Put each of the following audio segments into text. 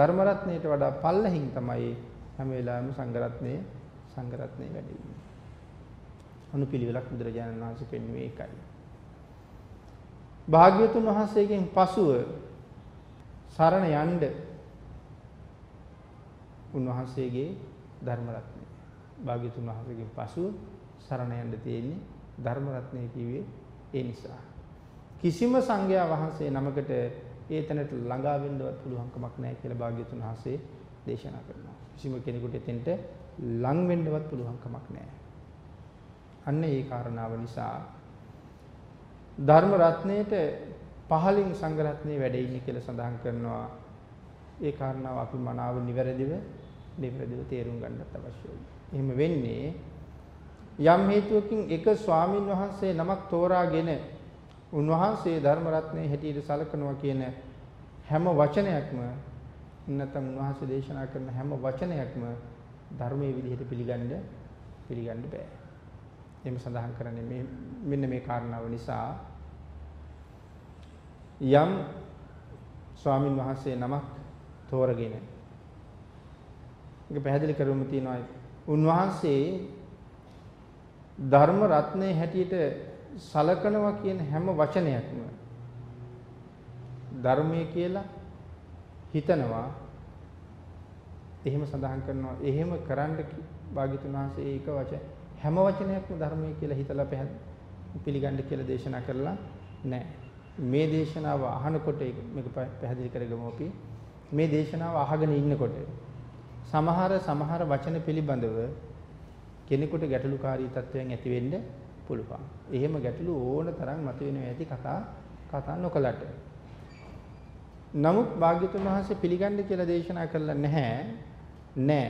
ධර්ම රත්නයට වඩා පල්ලෙහින් තමයි හැම වෙලාවෙම සංඝ රත්නයේ සංඝ රත්නයේ වැඩි වෙන්නේ. අනුපිළිවෙලක් බුදුරජාණන් වහන්සේ පෙන්වුවේ ඒකයි. භාග්‍යවතුන් වහන්සේගෙන් පසුව සරණ යන්න උන්වහන්සේගේ ධර්ම රත්නය. භාග්‍යවතුන් වහන්සේගෙන් පසුව සරණ යන්න තියෙන්නේ ධර්ම රත්නය කිව්වේ ඒ නිසා. කිසිම සංඝයා වහන්සේ නමකට ඒ තැනට ළඟා වෙන්නවත් පුළුවන් කමක් නැහැ කියලා භාග්‍යවතුන් වහන්සේ දේශනා කරනවා. කිසිම කෙනෙකුට එතෙන්ට ලං වෙන්නවත් පුළුවන් කමක් නැහැ. අන්න ඒ කාරණාව නිසා ධර්ම රත්නයේට පහලින් සංඝ රත්නයේ වැඩ ඉන්නේ කියලා සඳහන් කරනවා. ඒ කාරණාව අපි මනාව නිවැරදිව නිවැරදිව තේරුම් ගන්නත් අවශ්‍යයි. එහෙම වෙන්නේ යම් හේතුවකින් එක ස්වාමින් වහන්සේ නමක් තෝරාගෙන උන්වහන්සේ ධර්ම රත්නයේ හැටියට සලකනවා කියන හැම වචනයක්ම නැත්නම් උන්වහන්සේ දේශනා කරන හැම වචනයක්ම ධර්මයේ විදිහට පිළිගන්න පිළිගන්න බෑ. එහෙම සඳහන් කරන්නේ මේ මෙන්න මේ කාරණාව නිසා යම් ස්වාමින් වහන්සේ නමක් තෝරගෙන ඒක පැහැදිලි කරවම තියෙනවා උන්වහන්සේ ධර්ම රත්නයේ හැටියට සලකනවා කියන හැම වචනයක්ම ධර්මයේ කියලා හිතනවා එහෙම සඳහන් කරනවා එහෙම කරන්න භාග්‍යතුන් වහන්සේ ඒක වචන හැම වචනයක්ම ධර්මයේ කියලා හිතලා පිළිගන්න කියලා දේශනා කරලා නැහැ. මේ දේශනාව අහනකොට මේක පැහැදිලි කරගමු අපි. මේ දේශනාව අහගෙන ඉන්නකොට සමහර සමහර වචන පිළිබඳව කෙනෙකුට ගැටලුකාරී තත්වයන් ඇති වෙන්න පුළුවන්. එහෙම ගැටලු ඕන තරම් මතුවෙනවා ඇති කතා කතා නොකලට. නමුත් භාග්‍යතුන් වහන්සේ පිළිගන්න කියලා දේශනා කළා නැහැ. නෑ.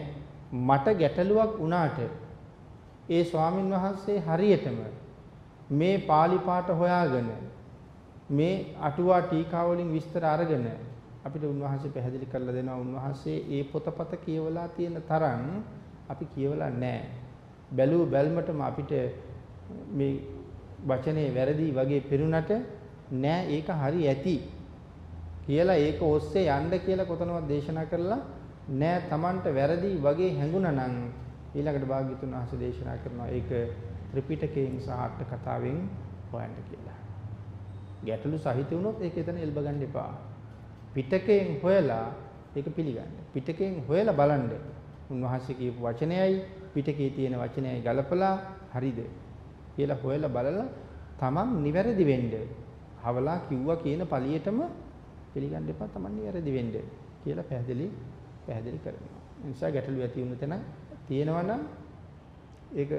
මට ගැටලුවක් වුණාට ඒ ස්වාමින් වහන්සේ හරියටම මේ pāli පාඨ හොයාගෙන මේ අටුවා ටීකා වලින් විස්තර අරගෙන අපිට උන්වහන්සේ පැහැදිලි කරලා දෙනවා උන්වහන්සේ ඒ පොතපත කියවලා තියෙන තරම් අපි කියවලා නැහැ. බැලුව බැල්මටම අපිට මේ වචනේ වැරදි වගේ පෙරුණට නෑ ඒක හරි ඇති කියලා ඒක ඔස්සේ යන්න කියලා කොතනවත් දේශනා කරලා නෑ Tamanට වැරදි වගේ හැඟුණා නම් ඊළඟට භාග්‍යතුන් වහන්සේ දේශනා කරනවා ඒක ත්‍රිපිටකයෙන් සහ අට කතාවෙන් හොයන්න කියලා. ගැටලු සහිත වුණොත් ඒක එතන එල්බ ගන්න එපා. පිටකයෙන් හොයලා ඒක පිළිගන්න. පිටකයෙන් හොයලා බලන්න. උන්වහන්සේ කියපු වචනයයි පිටකේ තියෙන වචනයයි ගලපලා හරිද කියලා හොයලා බලලා තමන් නිවැරදි වෙන්න. හවලා කිව්වා කියන පළියටම පිළිගන්න එපා තමන් නිවැරදි වෙන්න කියලා පැහැදිලි පැහැදිලි කරනවා. ඒ නිසා ගැටලු ඇති වුණ තැන තියෙනවා නම් ඒක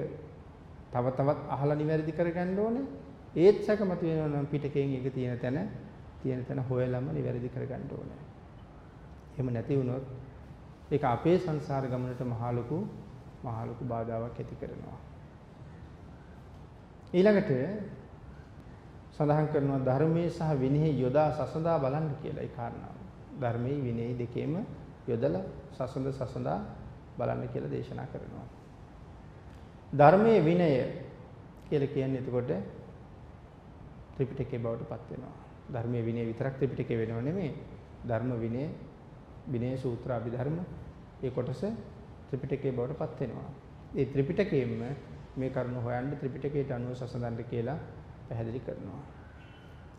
තව තවත් අහලා නිවැරදි කරගන්න ඕනේ. ඒත් සැකමත වෙනවා නම් පිටකයෙන් ඒක තියෙන තැන තියෙන තැන හොයලම නිවැරදි කරගන්න ඕනේ. එහෙම නැති වුණොත් ඒක අපේ සංසාර ගමනට මහා ලොකු මහා ලොකු බාධාවක් ඇති කරනවා. ඊළඟට සඳහන් කරනවා ධර්මයේ සහ විනයෙහි යොදා සසඳා බලන්න කියලා ඒ කාරණාව. ධර්මයේ විනයෙහි දෙකේම යොදලා සසඳ සසඳා බලන්න කියලා දේශනා කරනවා. ධර්මයේ විනය කියලා කියන්නේ එතකොට ත්‍රිපිටකයේ බවට පත් වෙනවා. ධර්මයේ විනය විතරක් ත්‍රිපිටකේ වෙනව නෙමෙයි. ධර්ම විනය, විනය සූත්‍ර අභිධර්ම ඒ කොටස ත්‍රිපිටකයේ බවට පත් වෙනවා. ඒ ත්‍රිපිටකයෙන්ම මේ කරුණ හොයන්න ත්‍රිපිටකයට අනුව සසඳන්න කියලා පැහැදිලි කරනවා.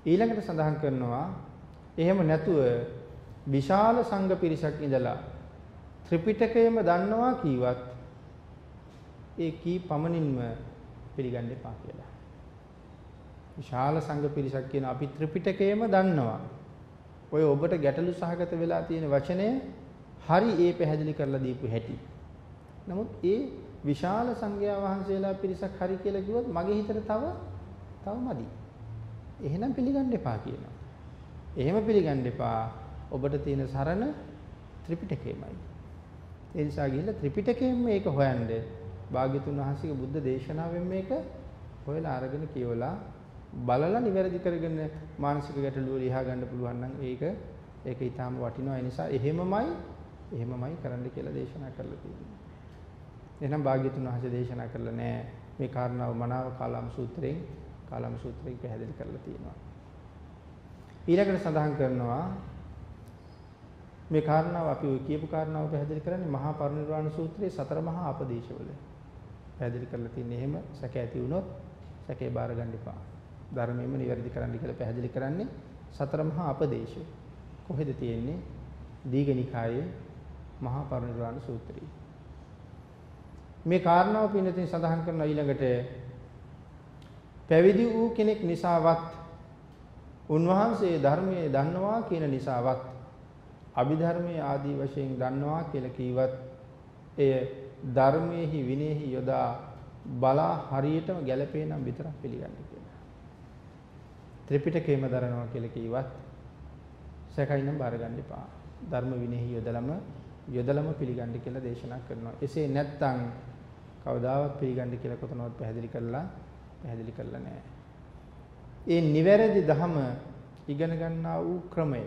ඊළඟට සඳහන් කරනවා එහෙම නැතුව විශාල සංඝ පිරිසක් ඉඳලා ත්‍රිපිටකයම දන්නවා කීවත් ඒ කී පමණින්ම පිළිගන්න එපා කියලා. විශාල සංඝ පිරිසක් කියන අපි ත්‍රිපිටකයම දන්නවා. ඔය ඔබට ගැටලු සහගත වෙලා තියෙන වචනය හරි ඒ පැහැදිලි කරලා දීපු හැටි. නමුත් ඒ විශාල සංඝයා වහන්සේලා පිරිසක් හරි කියලා කිව්වොත් මගේ හිතට තව තව මදි. එහෙනම් පිළිගන්න එපා කියනවා. එහෙම පිළිගන්න එපා. ඔබට තියෙන සරණ ත්‍රිපිටකයමයි. ඒ නිසා ගිහිල්ලා ත්‍රිපිටකයෙන් මේක හොයන්න භාග්‍යතුන් වහන්සේගේ බුද්ධ දේශනාවෙන් මේක හොයලා අරගෙන කියවලා බලලා නිවැරදි කරගෙන මානසික ගැටලුව ලියා ගන්න පුළුවන් නම් ඒක ඒක ඊටාම වටිනවා ඒ නිසා එහෙමමයි එහෙමමයි කරන්න කියලා දේශනා කරලා තියෙනවා. එහෙනම් භාග්‍යතුන් වහන්සේ දේශනා කරලා නැහැ මේ කාරණාව මනාව කාලම් සූත්‍රයෙන් කාලම් සූත්‍රයෙන් පැහැදිලි කරලා තියෙනවා. ඊළඟට සඳහන් කරනවා මේ කාරණාව අපි ඔය කියපු කාරණාව පැහැදිලි කරන්නේ මහා පරිනිර්වාණ සූත්‍රයේ සතර මහා අපදේශවල. පැහැදිලි කරලා තියෙන්නේ එහෙම සැක ඇති වුණොත් සැකේ බාර ගන්න එපා. ධර්මයෙන්ම නිවැරදි කරන්න කියලා පැහැදිලි කරන්නේ සතර මහා අපදේශ. කොහෙද තියෙන්නේ? දීඝනිකායේ මහා පරිනිර්වාණ සූත්‍රයේ. මේ කාරණාව පින්නතින් සඳහන් කරන ඊළඟට පැවිදි වූ කෙනෙක් නිසාවත් උන්වහන්සේ ධර්මයේ දන්නවා කියන නිසාවත් අභිධර්මයේ ආදී වශයෙන් දන්නවා කියලා කීවත් එය ධර්මයේහි විනයෙහි යොදා බලා හරියටම ගැළපේ නම් විතරක් පිළිගන්න කියලා. ත්‍රිපිටකයම දරනවා කියලා කීවත් සැකයි නම් බාර ගන්න එපා. ධර්ම විනයෙහි යොදලම යොදලම පිළිගන්න කියලා දේශනා කරනවා. එසේ නැත්නම් කවදාවත් පිළිගන්න කියලා කොතනවත් පැහැදිලි කරලා පැහැදිලි කරලා නැහැ. ඒ නිවැරදි ධම ඉගෙන ගන්නා වූ ක්‍රමය.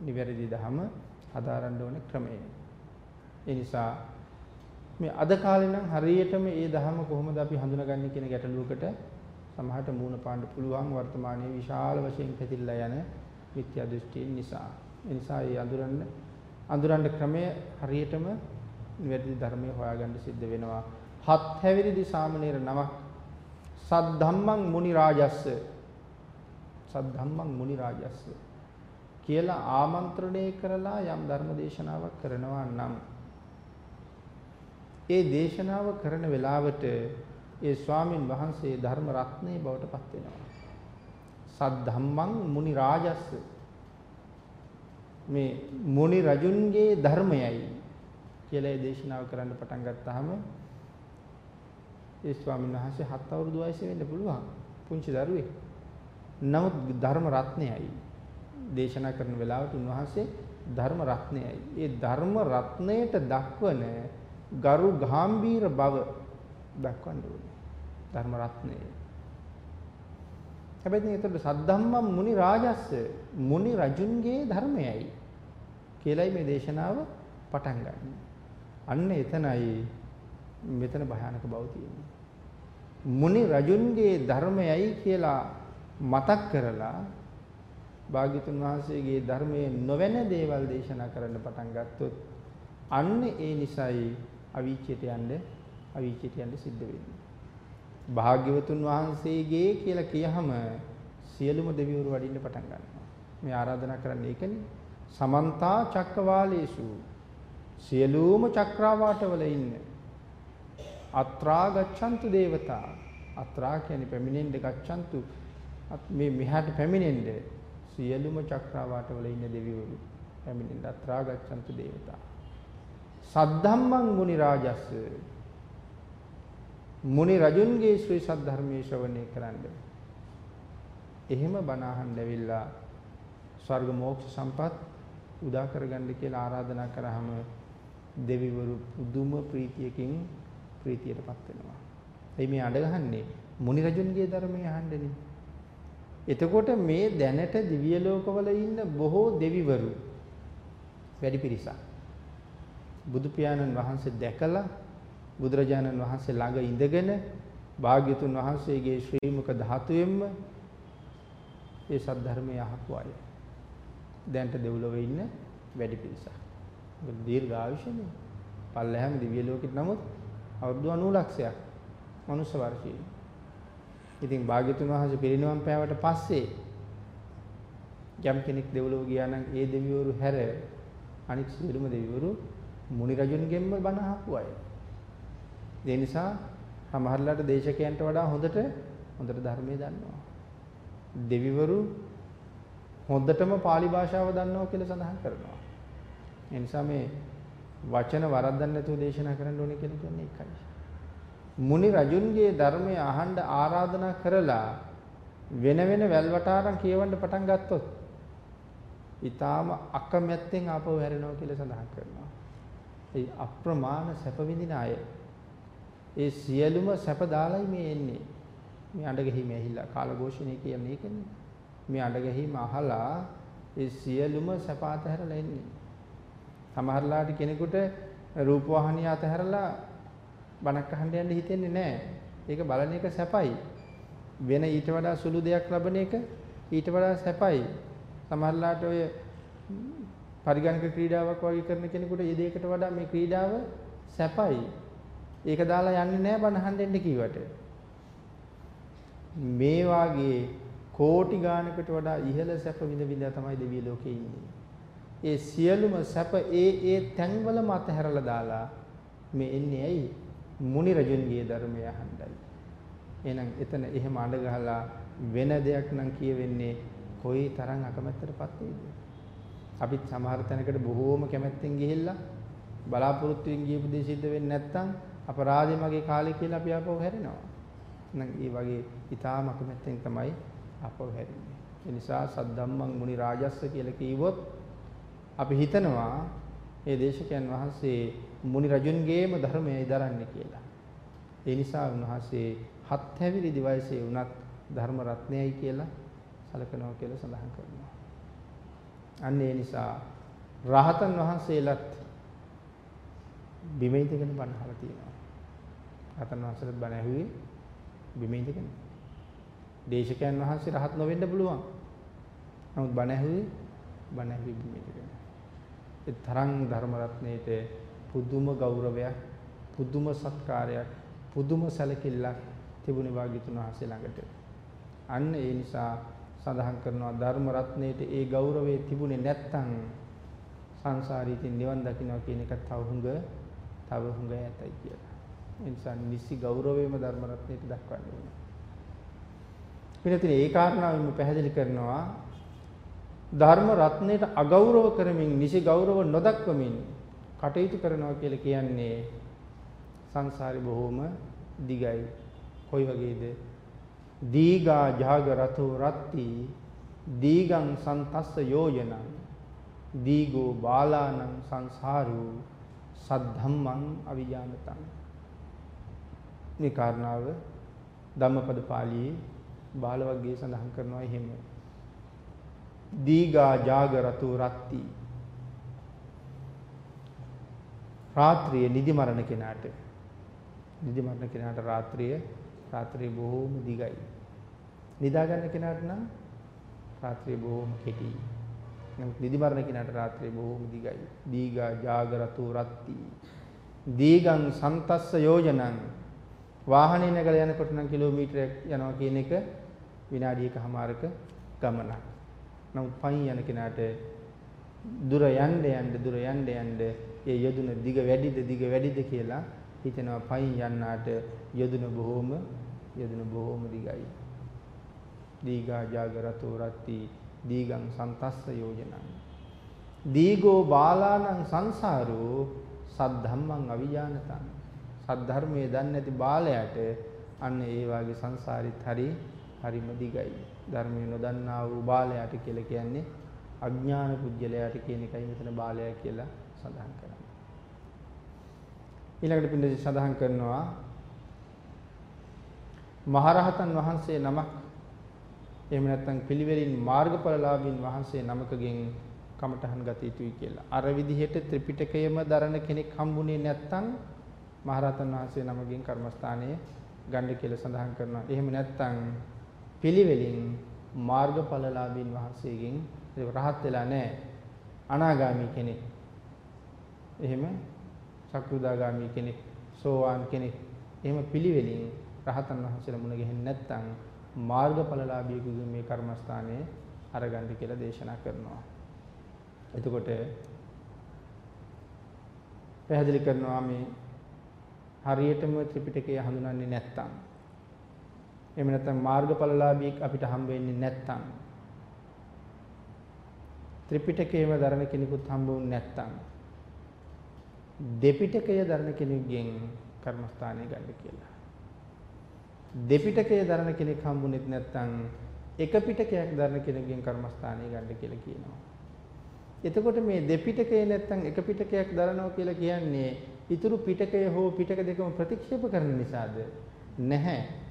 නිවැරදි ධම හදාරන්න ඕනේ ක්‍රමය. ඒ නිසා මේ අද කාලේ නම් හරියටම මේ ධම කොහොමද අපි හඳුනාගන්නේ කියන ගැටලුවකට සමහරට මූණ පාන්න පුළුවන් වර්තමානයේ විශාල වශයෙන් පැතිරලා යන මිත්‍යා දෘෂ්ටිය නිසා. ඒ නිසා මේ අඳුරන්න අඳුරන්න ක්‍රමය හරියටම නිවැරදි ධර්මය හොයාගන්න සිද්ධ වෙනවා. හත් හැවිරිදි සාමණේර නමක්. සද්ධම්මං මුනි රාජස්ස. සද්ධම්මං මුනි රාජස්ස. කියලා ආමන්ත්‍රණය කරලා යම් ධර්ම දේශනාවක් කරනවා නම් ඒ දේශනාව කරන වෙලාවට ඒ ස්වාමින් වහන්සේ ධර්ම රත්නේ බවට පත් වෙනවා. සද්ධම්මං මුනි රාජස්ස. මේ මුනි රජුන්ගේ ධර්මයයි. කියලා ඒ දේශනාව කරන්න පටන් ගත්තාම ඒ ස්වාමීන් වහන්සේ හත් අවුරුදු වයසේ වෙන්න පුළුවන් පුංචි දරුවෙක්. නමුත් ධර්ම රත්නයයි දේශනා කරන වෙලාවට උන්වහන්සේ ධර්ම රත්නයයි. ඒ ධර්ම රත්නයට දක්වන ගරු ගාම්භීර බව දක්වන්න ඕනේ. ධර්ම රත්නය. හැබැයි ඉතින් ඒතකොට සද්ධම්මම් මුනි රාජස්ස මුනි රජුන්ගේ ධර්මයයි කියලයි මේ දේශනාව පටන් ගන්නේ. අන්න එතනයි මෙතන භයානක බව තියෙන්නේ. මුනි රජුන්ගේ ධර්මයයි කියලා මතක් කරලා භාග්‍යතුන් වහන්සේගේ ධර්මයේ නොවැන දේවල් දේශනා කරන්න පටන් ගත්තොත් අන්න ඒ නිසයි අවීචයට යන්න අවීචයට යන්න සිද්ධ වෙන්නේ. භාග්‍යවතුන් වහන්සේගේ කියලා කියහම සියලුම දෙවිවරු වඩින්න පටන් ගන්නවා. මේ ආරාධනා කරන්නේ ඒකනේ. සමන්තා චක්කවාලේසු සියලුම චක්‍රාවාටවල ඉන්න. අත්‍රා ගච්ඡන්තු දේවතා. අත්‍රා කියන්නේ පැමිණෙන්න ගච්ඡන්තු. මේ මෙහාට පැමිණෙන්න සියලුම චක්‍රාවාටවල ඉන්න දෙවිවරු පැමිණෙන්න අත්‍රා ගච්ඡන්තු දේවතා. සද්ධම්මං මුනි රාජස්ස. මුනි රජුන්ගේ ශ්‍රී සද්ධර්මයේ ශ්‍රවණය කරන්න. එහෙම බණ අහන්න ඇවිල්ලා ස්වර්ග මෝක්ෂ සම්පත් උදා කරගන්න කියලා ආරාධනා කරාම දෙවිවරු පුදුම ප්‍රීතියකින් ප්‍රීතියටපත් වෙනවා. එයි මේ අඬ ගහන්නේ මුනි රජුන්ගේ ධර්මය අහන්නනේ. එතකොට මේ දැනට දිව්‍ය ලෝකවල ඉන්න බොහෝ දෙවිවරු වැඩි පිරිසක් බුදු පියාණන් වහන්සේ දැකලා බුදුරජාණන් වහන්සේ ළඟ ඉඳගෙන භාග්‍යතුන් වහන්සේගේ ශ්‍රී මුඛ ධාතුවෙන්ම ඒ සද්ධර්මය අහපු අය. දැන්ට දෙව්ලොවේ ඉන්න වැඩි පිරිසක්. දීර්ඝ ආයුෂනේ. පල්ලෙහාම දිව්‍ය ලෝකෙට නමුත් අවුරුදු 90 ලක්ෂයක් මනුස්ස වර්ෂයේ. ඉතින් භාග්‍යතුන් වහන්සේ පිරිනිවන් පෑවට පස්සේ යම් කෙනෙක් දෙව්ලොව ගියා නම් ඒ දෙවිවරු හැර අනිත් සියලුම දෙවිවරු මුනි රජුන්ගෙන්ම බණ අහපු අය. ඒ නිසා සමහරලාට දේශකයන්ට වඩා හොඳට හොඳට ධර්මයේ දන්නවා. දෙවිවරු හොඳටම pāli භාෂාව දන්නවා කියලා සඳහන් කරනවා. ඒ නිසා මේ වචන වරද්දන්න නැතුව දේශනා කරන්න ඕනේ කියලා කියන්නේ ඒකයි. මුනි රජුන්ගේ ධර්මය අහන්න ආරාධනා කරලා වෙන වෙන වැල්වටාරම් කියවන්න පටන් ගත්තොත් ඊටාම අකමැත්තෙන් ආපහු හැරෙනවා කියලා සඳහන් කරනවා. ඒ අප්‍රමාණ සැප විඳින අය ඒ සියලුම සැප දාලයි මේ එන්නේ. මේ අඬ ගැහිම ඇහිලා කාලഘോഷණය කියන්නේ ඒකනේ. මේ අඬ ගැහිම අහලා ඒ සියලුම සැප අතහැරලා එන්නේ. සමහරලාට කෙනෙකුට රූපවාහිනිය අතහැරලා බණක් අහන්න යන්න හිතෙන්නේ නැහැ. ඒක බලන එක සැපයි. වෙන ඊට වඩා සුළු දෙයක් ලබන එක ඊට වඩා සැපයි. සමහරලාට ඔය පරිගණක ක්‍රීඩාවක් වගේ කරන කෙනෙකුට ඒ දෙයකට වඩා මේ ක්‍රීඩාව සැපයි. ඒක දාලා යන්නේ නැහැ බනහන් දෙන්න කිව්වට. මේ වාගේ කෝටි ගානකට වඩා ඉහළ සැප විඳ විඳ තමයි දෙවිය ලෝකේ ඉන්නේ. ඒ සියලුම සැප ඒ ඒ තැන්වල මත හැරලා දාලා මේ එන්නේ ඇයි? මුනි රජුන්ගේ ධර්මය අහන්නයි. එහෙනම් එතන එහෙම අඬ ගහලා වෙන දෙයක් නම් කියවෙන්නේ කොයි තරම් අකමැත්තටපත් වේද? අපිත් සමහර තැනකට බොහෝම කැමැත්තෙන් ගිහිල්ලා බලාපොරොත්තු වෙන ගියපු දේ සිද්ධ වෙන්නේ නැත්නම් අපරාධේ මගේ කාලේ කියලා අපි ආපහු හැරෙනවා. නම් ඒ වගේ ඊටාම අකමැත්තෙන් තමයි ආපහු හැරෙන්නේ. ඒ නිසා සද්දම්මං මුනි රාජස්ස කියලා කිව්වොත් අපි හිතනවා මේ දේශකයන් වහන්සේ මුනි රජුන්ගේම ධර්මයයි දරන්නේ කියලා. ඒ නිසා උන්වහන්සේ හත් හැවිරිදි වයසේ වුණත් ධර්ම රත්නයයි කියලා සලකනවා කියලා සඳහන් කරනවා. අන්න ඒ නිසා රහතන් වහන්සේලාත් බිම ඉඳගෙන බණ අහලා තියෙනවා. රහතන් වහන්සේලාත් බණ ඇහුවේ බිම ඉඳගෙන. දේශකයන් වහන්සේ රහත් නොවෙන්න පුළුවන්. නමුත් බණ ඇහුවේ බණ ඇහුවේ බිම ඉඳගෙන. ඒ තරම් ධර්ම රත්නයේට පුදුම ගෞරවයක්, පුදුම සත්කාරයක්, පුදුම සැලකිල්ලක් තිබුණේ වාග්යතුන් වහන්සේ ළඟට. අන්න ඒ නිසා සඳහන් කරනවා ධර්ම රත්නයේට ඒ ගෞරවය තිබුණේ නැත්නම් සංසාරීතින් නිවන් දකින්නවා කියන එක තව හුඟ තව හුඟ ඇතයි කියලා. ඒ නිසා නිසි ගෞරවයම ධර්ම රත්නයට දක්වන්න ඕනේ. පිළිතුරේ ඒ කාරණාවෙම පැහැදිලි කරනවා ධර්ම රත්නයට අගෞරව කරමින් නිසි ගෞරව නොදක්වමින් කටයුතු කරනවා කියලා කියන්නේ සංසාරේ බොහොම දිගයි. කොයි වගේද? දීගා ජාග රතෝ රත්ති දීගං සන්තස්ස යෝජනං දීගෝ බාලානං සංසාරෝ සද්ධම්මං අවිජානතං මේ කාරණාව ධම්මපද පාළියේ බාල වර්ගයේ සඳහන් කරනවා එහෙම දීගා ජාග රතු රත්ති. රාත්‍රියේ නිදි මරණ කෙනාට නිදි මරණ කෙනාට රාත්‍රිය රාත්‍රිය බොහෝම දිගයි. නිදා ගන්න කෙනාට නම් රාත්‍රිය බොහෝම කෙටි. නමුත් නිදි මරණ කෙනාට රාත්‍රිය බොහෝම දිගයි. දීගා ජාග රතු රත්ති. දීගං සන්තස්ස යෝජනං. වාහනේ නැගලා යනකොට නම් කිලෝමීටරයක් යනවා කියන එක විනාඩියකමාරක ගමනක්. නමුත් පයින් යන කෙනාට දුර යන්න යන්න දුර යන්න යන්න ඒ යදුන දිග වැඩිද දිග වැඩිද කියලා හිතෙනවා පයින් යන්නාට යදුන බොහෝම යදුන බොහෝම දිගයි. දීගා ජාගරතෝ රත්ති දීගං සන්තස්ස යෝජනං. දීගෝ බාලානං සංසාරෝ සද්ධම්මං අවිජානතං. සද්ධර්මයේ දන්නේ නැති බාලයට අන්න ඒ වාගේ සංසාරිත් හරි හරිම දිගයි. ධර්මය නොදන්නා වූ බාලයාට කියලා කියන්නේ අඥාන පුජ්‍යලයාට කියන එකයි මෙතන බාලයා කියලා සඳහන් කරන්නේ. ඊළඟට පිළිදෙස සඳහන් කරනවා මහරහතන් වහන්සේ නමක් එහෙම නැත්නම් පිළිවෙලින් මාර්ගඵලලාභීන් වහන්සේ නමකගෙන් කමඨහන් ගත යුතුයි කියලා. අර විදිහට ත්‍රිපිටකයම දරන කෙනෙක් හම්බුනේ නැත්නම් මහරහතන් වහන්සේ නමකින් කර්මස්ථානයේ ගන්න කියලා සඳහන් කරනවා. එහෙම නැත්නම් පිළිවෙලින් මාර්ගඵලලාභීන් වහන්සේගෙන් රහත් වෙලා නැහැ. අනාගාමි කෙනෙක්. එහෙම සක්‍රුදාගාමි කෙනෙක්, සෝවාන් කෙනෙක්. එහෙම පිළිවෙලින් රහතන් වහන්සේලා මුණ ගැහෙන්නේ නැත්නම් මාර්ගඵලලාභියෙකුගේ මේ කර්මස්ථානයේ අරගන්න කියලා දේශනා කරනවා. එතකොට පැහැදිලි කරනවා මේ හරියටම ත්‍රිපිටකය හඳුනන්නේ නැත්නම් එහෙම නැත්නම් මාර්ගඵලලාභී අපිට හම්බ වෙන්නේ නැත්නම් ත්‍රිපිටකයම දරන කෙනෙකුත් හම්බ වුනේ නැත්නම් දෙපිටකය දරන කෙනෙකුගෙන් කර්මස්ථානය ගන්න කියලා. දෙපිටකය දරන කෙනෙක් හම්බුනේත් නැත්නම් එක පිටකයක් දරන කෙනෙකුගෙන් කර්මස්ථානය ගන්න කියලා කියනවා. එතකොට මේ දෙපිටකය නැත්නම් එක පිටකයක් දරනවා කියලා කියන්නේ ඉතුරු පිටකය හෝ පිටක දෙකම ප්‍රතික්ෂේප කරන නිසාද? නැහැ.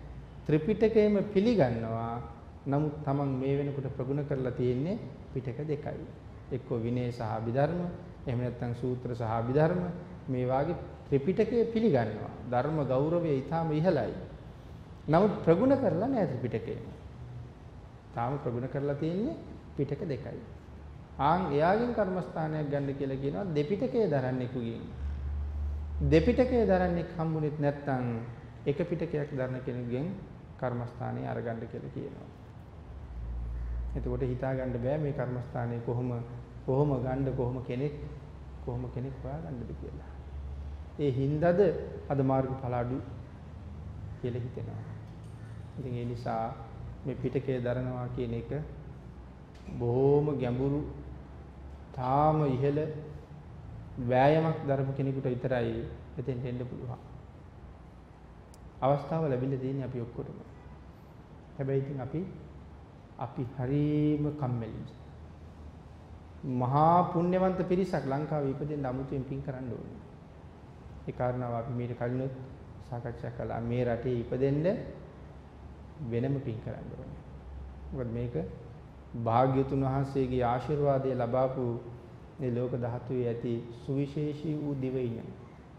ත්‍රිපිටකයම පිළිගන්නවා. නමුත් Taman මේ වෙනකොට ප්‍රගුණ කරලා තියෙන්නේ පිටක දෙකයි. එක්ක විනය සහ අභිධර්ම, එහෙම නැත්නම් සූත්‍ර සහ අභිධර්ම මේ වාගේ ත්‍රිපිටකය පිළිගන්නවා. ධර්ම ගෞරවය ඊටාම ඉහළයි. නමුත් ප්‍රගුණ කරලා නැහැ ත්‍රිපිටකය. තාම ප්‍රගුණ කරලා තියෙන්නේ පිටක දෙකයි. ආන් එයාගෙන් කර්මස්ථානයක් ගන්න කියලා කියනවා දෙපිටකයේ දරන්නෙකුගෙන්. දෙපිටකයේ දරන්නෙක් හම්බුනේත් නැත්නම් එක පිටකයක් දරන කෙනෙකුගෙන් කර්මස්ථානය අරගන්න කියලා කියනවා. එතකොට හිතා ගන්න බෑ මේ කර්මස්ථානය කොහොම කොහොම ගන්න කොහොම කෙනෙක් කොහොම කෙනෙක් හොයාගන්නද කියලා. ඒ හින්දාද අද මාර්ගඵල අඩු කියලා හිතෙනවා. ඉතින් ඒ නිසා මේ පිටකය දරනවා කියන එක බොහොම ගැඹුරු තාම ඉහළ වෑයමක් දරපු කෙනෙකුට විතරයි එතෙන්ට එන්න පුළුවන්. අවස්ථාව ලැබිලා තියෙන්නේ අපි ඔක්කොටම. හැබැයි ඉතින් අපි අපි හරීම කම්මැලි. මහා පුණ්‍යවන්ත පිරිසක් ලංකාවේ ඉපදෙන්න අමුතුවෙන් පින් කරන්න ඕනේ. ඒ කාරණාව අපි මීට කලිනුත් සාකච්ඡා කළා. මේ රටේ ඉපදෙන්න වෙනම පින් කරන්න ඕනේ. මොකද මේක භාග්‍යතුන් වහන්සේගේ ආශිර්වාදය ලබාපු මේ ලෝක ධාතුවේ ඇති සුවිශේෂී වූ දිවයින.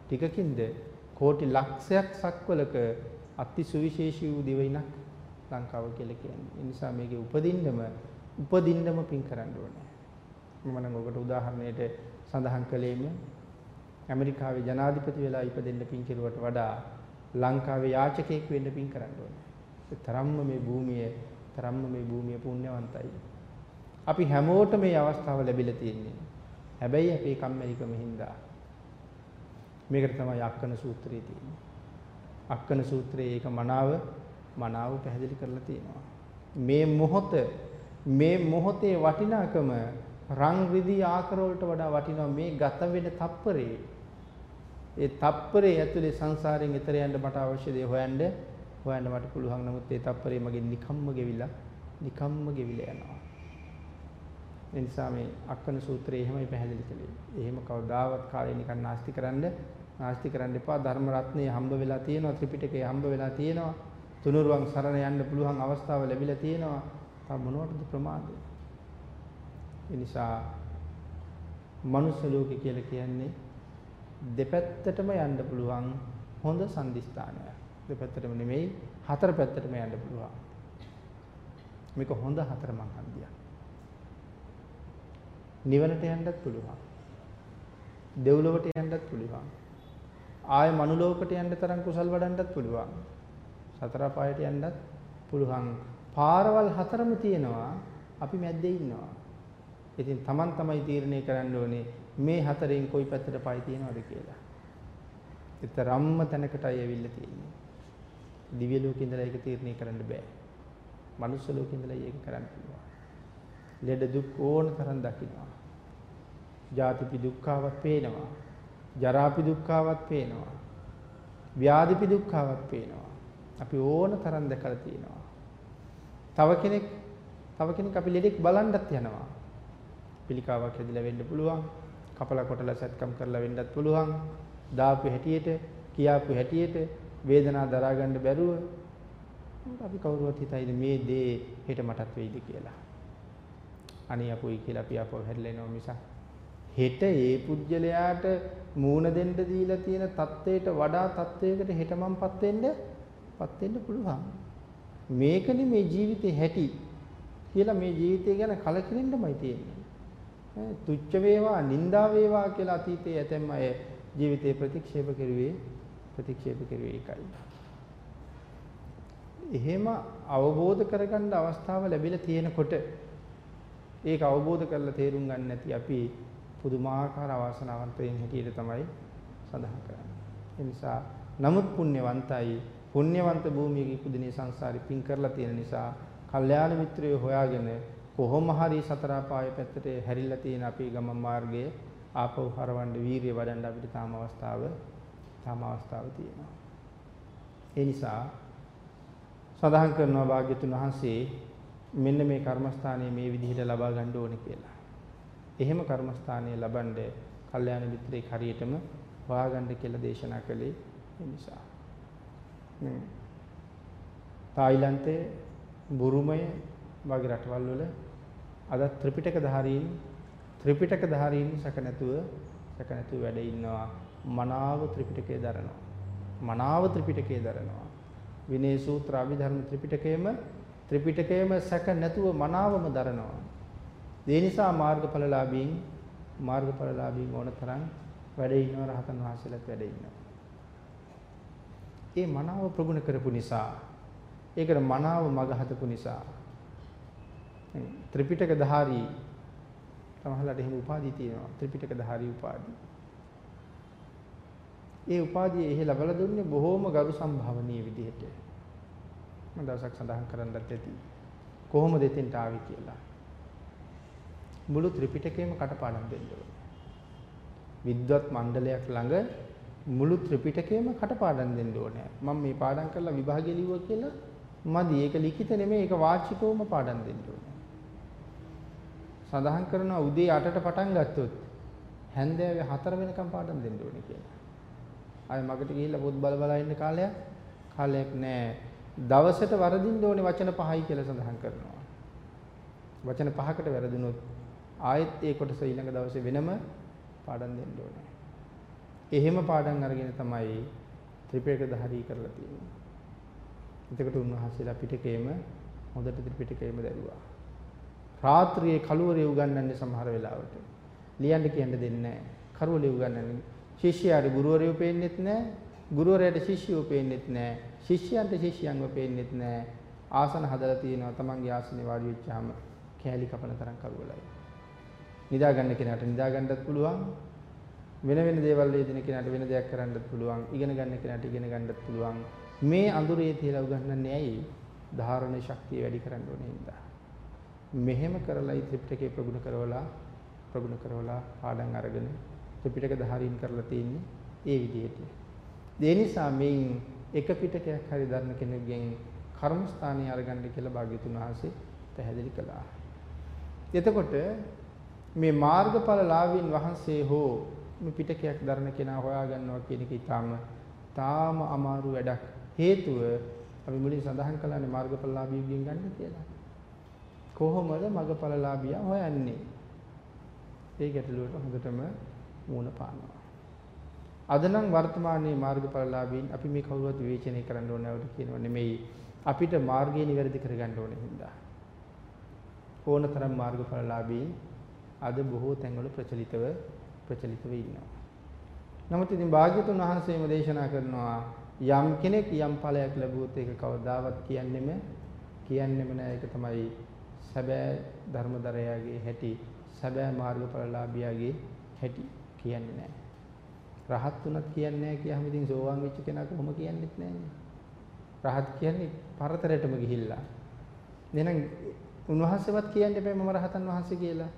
ටිකකින්ද කෝටි ලක්ෂයක් සක්වලක අති සුවිශේෂී වූ දිවයිනක් ලංකාව කියලා කියන්නේ. ඒ නිසා මේකේ උපදින්නම උපදින්නම පින් කරන්න ඕනේ. මම නම් ඔකට උදාහරණයට සඳහන් කළේම ඇමරිකාවේ ජනාධිපති වෙලා ඉපදෙන්න පින් කෙරුවට වඩා ලංකාවේ යාචකයෙක් වෙන්න පින් කරන්න ඕනේ. ඒ තරම්ම මේ භූමිය තරම්ම මේ භූමිය පුණ්‍යවන්තයි. අපි හැමෝටම මේ අවස්ථාව ලැබිලා තියෙන්නේ. හැබැයි අපේ කම්මැලිකම හින්දා මේකට තමයි අක්කන සූත්‍රය තියෙන්නේ. අක්කන සූත්‍රයේ ඒක මනාව මනාව පැහැදිලි කරලා තියෙනවා. මේ මොහොත මේ මොහොතේ වටිනාකම රං රිදී ආකර වලට වඩා වටිනවා මේ ගත වෙන තප්පරේ. ඒ තප්පරේ ඇතුලේ සංසාරයෙන් එතර යන්න මට අවශ්‍ය දේ හොයන්න හොයන්න මට පුළුවන්. නමුත් ඒ තප්පරේ මගෙන් නිකම්ම ගෙවිලා නිකම්ම ගෙවිලා යනවා. ඒ නිසා මේ අක්කන සූත්‍රය එහෙමයි පැහැදිලි කළේ. එහෙම කවදාවත් කාලේ නිකන් නාස්ති කරන්න නාස්ති කරන්න එපා. ධර්ම රත්නය හම්බ වෙලා තියෙනවා. ත්‍රිපිටකය හම්බ වෙලා තියෙනවා. තුනුරුවන් සරණ යන්න පුළුවන් අවස්ථාව ලැබිලා තියෙනවා. තව මොනවටද ප්‍රමාදය? ඒ නිසා මනුස්ස ලෝකය කියලා කියන්නේ දෙපැත්තටම යන්න පුළුවන් හොඳ සම්දිස්ථානයක්. දෙපැත්තටම නෙමෙයි හතර පැත්තටම යන්න පුළුවන්. මේක හොඳ හතරමං හන්දියක්. නිවනට යන්නත් පුළුවන්. දෙව්ලොවට යන්නත් පුළුවන්. ආය මනුලෝකට යන්න තරම් කුසල් වඩන්නත් පුළුවන්. සතර පායට යන්නත් පුළුවන්. පාරවල් හතරම තියෙනවා. අපි මැද්දේ ඉන්නවා. ඉතින් Taman තමයි තීරණය කරන්න ඕනේ මේ හතරෙන් කොයි පැත්තට පයි තියනවද කියලා. ඒතරම්ම තැනකටයි ඇවිල්ලා තියෙන්නේ. දිව්‍ය ලෝකේ ඉඳලා ඒක තීරණය කරන්න බෑ. මනුස්ස ලෝකේ ඉඳලා ඒක කරන්න පුළුවන්. ලෙඩ දුක් ඕන තරම් දකින්නවා. ජාතිපි දුක්ඛාවත් පේනවා. ජරාපි දුක්ඛාවත් පේනවා. ව්‍යාධිපි දුක්ඛාවත් පේනවා. අපි ඕන තරම් දැකලා තියෙනවා. තව කෙනෙක් තව කෙනෙක් අපි ලෙඩෙක් බලන්නත් යනවා. පිළිකාවක් හැදිලා වෙන්න පුළුවන්. කපලා කොටලා සත්කම් කරලා වෙන්නත් පුළුවන්. දාපු හැටියට, කියාපු හැටියට වේදනාව දරා ගන්න බැරුව අපි කවුරුවත් හිතයිද මේ දේ හෙට මටත් වෙයිද කියලා. අනේ අපොයි කියලා අපි අපව හැදලෙනවා මිසක් හෙට ඒ පුජ්‍යලයාට මූණ දෙන්න දීලා තියෙන தത്വයට වඩා தത്വයකට හෙට මම්පත් වෙන්නපත් වෙන්න පුළුවන්. මේකනේ මේ ජීවිතේ හැටි කියලා මේ ජීවිතය ගැන කලකිරෙන්නමයි තියෙන්නේ. තුච්ච වේවා, නිନ୍ଦා වේවා කියලා අතීතයේ ඇතැම් අය ජීවිතේ ප්‍රතික්ෂේප කරුවේ ප්‍රතික්ෂේප කරුවේ ඒකයි. එහෙම අවබෝධ කරගන්න අවස්ථාව ලැබිලා තියෙනකොට ඒක අවබෝධ කරලා තේරුම් ගන්න නැති අපි පුදුමාකාර අවාසනාවන්තයින් හැටියට තමයි සඳහන් කරන්නේ. ඒ නිසා නමුත් පුණ්‍යවන්තයි පුණ්‍යවන්ත භූමියක ඉපදිනේ සංසාරේ පින් කරලා තියෙන නිසා කල්යාණ මිත්‍රයෝ හොයාගෙන කොහොම හරි සතර පාය පැත්තට හැරිලා තියෙන අපේ ගමන් මාර්ගයේ ආපහු හරවන්න වීරිය වඩන්න අපිට තාම අවස්ථාව තාම අවස්ථාව තියෙනවා. ඒ නිසා සඳහන් කරනවා භාග්‍යතුන් වහන්සේ මෙන්න මේ කර්මස්ථානයේ මේ විදිහට ලබා ගන්න ඕනේ කියලා. එහෙම කර්මස්ථානයේ ලබන්නේ කල්යාණ මිත්‍රයෙක් හරියටම හොයාගන්න කියලා දේශනා කළේ ඒ නිසා. තායිලන්තයේ බුරුමය වගේ රටවල් වල අද ත්‍රිපිටක ධාරීන් ත්‍රිපිටක ධාරීන් සැක නැතුව සැක නැතුව වැඩ ඉන්නවා. මනාව ත්‍රිපිටකය දරනවා. මනාව ත්‍රිපිටකය දරනවා. විනය සූත්‍ර අභිධර්ම ත්‍රිපිටකයම ත්‍රිපිටකයම සැක නැතුව මනාවම දරනවා. ඒ නිසා මාර්ගඵලලාභීන් මාර්ගඵලලාභීන් ඕන තරම් වැඩ ඉන්නවා රහතන් වහන්සේලාත් වැඩ ඉන්නවා. ඒ මනාව ප්‍රගුණ කරපු නිසා ඒකට මනාව මග හදපු නිසා ත්‍රිපිටක ධාරී සමහරවිට එහෙම උපාධි තියෙනවා ත්‍රිපිටක ධාරී උපාධි. ඒ උපාධිය එහෙ ලබලා දුන්නේ බොහෝම ගරු සම්භාවනීය විදිහට. මම දවසක් සඳහන් කරන්නත් ඇති. කොහොමද එතෙන්ට ආවේ කියලා. මුළු ත්‍රිපිටකයම කටපාඩම් දෙන්න ඕනේ. විද්වත් මණ්ඩලයක් ළඟ මුළු ත්‍රිපිටකයම කටපාඩම් දෙන්න ඕනේ. මම මේ පාඩම් කරලා විභාගෙ ලිව්වා කියලා මදි. ඒක ලිඛිත නෙමෙයි ඒක වාචිකවම පාඩම් දෙන්න ඕනේ. සඳහන් කරනවා උදේ 8ට පටන් ගත්තොත් හැන්දෑවේ 4 වෙනකම් පාඩම් දෙන්න ඕනේ කියලා. ආයෙ මගට ගිහිල්ලා පොත් බල බල ඉන්න කාලයක් කාලයක් නෑ. දවසට වරදින්න ඕනේ වචන පහයි කියලා සඳහන් කරනවා. වචන පහකට වැරදුනොත් ආයෙත් ඒ කොටස ඊළඟ දවසේ වෙනම පාඩම් දෙන්න ඕනේ. එහෙම පාඩම් අරගෙන තමයි ත්‍රිපිටක ධාරී කරලා තියෙන්නේ. එතකොට උන්වහන්සේලා පිටකේම හොඳට ත්‍රිපිටකේම දැරුවා. රාත්‍රියේ කලුවරේ උගන්වන්නේ සමහර වෙලාවට. ලියන්න කියන්න දෙන්නේ නැහැ. කරුවලේ උගන්වන්නේ. ශිෂ්‍යයාට ගුරුවරයෝ පේන්නෙත් නැහැ. ගුරුවරයාට ශිෂ්‍යයෝ පේන්නෙත් නැහැ. ශිෂ්‍යයන්ට ශිෂ්‍යයන්ව පේන්නෙත් නැහැ. ආසන හදලා තියෙනවා. තමන්ගේ ආසනේ වාඩි වෙච්චාම කෑලි කපන තරම් කරුවලයි. නිදා ගන්න කෙනාට නිදා ගන්නත් පුළුවන්. වෙන වෙන දේවල් වේදින කෙනාට වෙන දෙයක් කරන්නත් පුළුවන්. ඉගෙන ගන්න කෙනාට ඉගෙන ගන්නත් පුළුවන්. මේ අඳුරේ තියලා උගන්වන්නේ ඇයි? ධාරණ ශක්තිය වැඩි කරන්න ඕනේ හින්දා. මෙහෙම කරලායි ත්‍රිපිටකේ ප්‍රගුණ කරවලා ප්‍රගුණ කරවලා පාඩම් අරගෙන ත්‍රිපිටක ධාරීන් කරලා තියෙන්නේ ඒ විදිහට. ඒ නිසා මේන් එක පිටකයක් හරි දරන කෙනෙකුගෙන් කර්මස්ථානීය අරගන්න කියලා භාග්‍යතුන් වහන්සේ පැහැදිලි කළා. එතකොට මේ මාර්ගඵලලාභීන් වහන්සේ හෝ මේ පිටකයක් දරන කෙනා හොයාගන්නවා කියන එක ඊටාම තාම අමාරු වැඩක්. හේතුව අපි මුලින් සඳහන් කළානේ මාර්ගඵලලාභීන් ගන්න කියලා. කොහොමද මගඵලලාභියා හොයන්නේ? ඒ ගැටලුවට හොඳටම මූණ පානවා. අද නම් වර්තමානයේ මාර්ගඵලලාභීන් අපි මේ කවුරුවත් විවේචනය කරන්න ඕනේ නැවට කියනව නෙමෙයි. අපිට මාර්ගය නිවැරදි කරගන්න ඕනේ හින්දා. ඕනතරම් මාර්ගඵලලාභීන් අද බොහෝ තැන්වල ප්‍රචලිතව ප්‍රචලිතව ඉන්නවා. නමුත් ඉතින් භාග්‍යතුන් වහන්සේම දේශනා කරනවා යම් කෙනෙක් යම් ඵලයක් ලැබුවොත් ඒක කවදාවත් කියන්නෙම කියන්නෙම නෑ ඒක තමයි සැබෑ ධර්මදරයාගේ හැටි සැබෑ මාර්ගඵලලාභියාගේ හැටි කියන්නේ නැහැ. රහත් තුනක් කියන්නේ නැහැ කියහම ඉතින් සෝවාන් වෙච්ච කෙනා කොහොම කියන්නෙත් නැහැනේ. රහත් කියන්නේ පරතරයටම ගිහිල්ලා. එහෙනම් උන්වහන්සේවත් කියන්න එපා මම රහතන් වහන්සේ කියලා.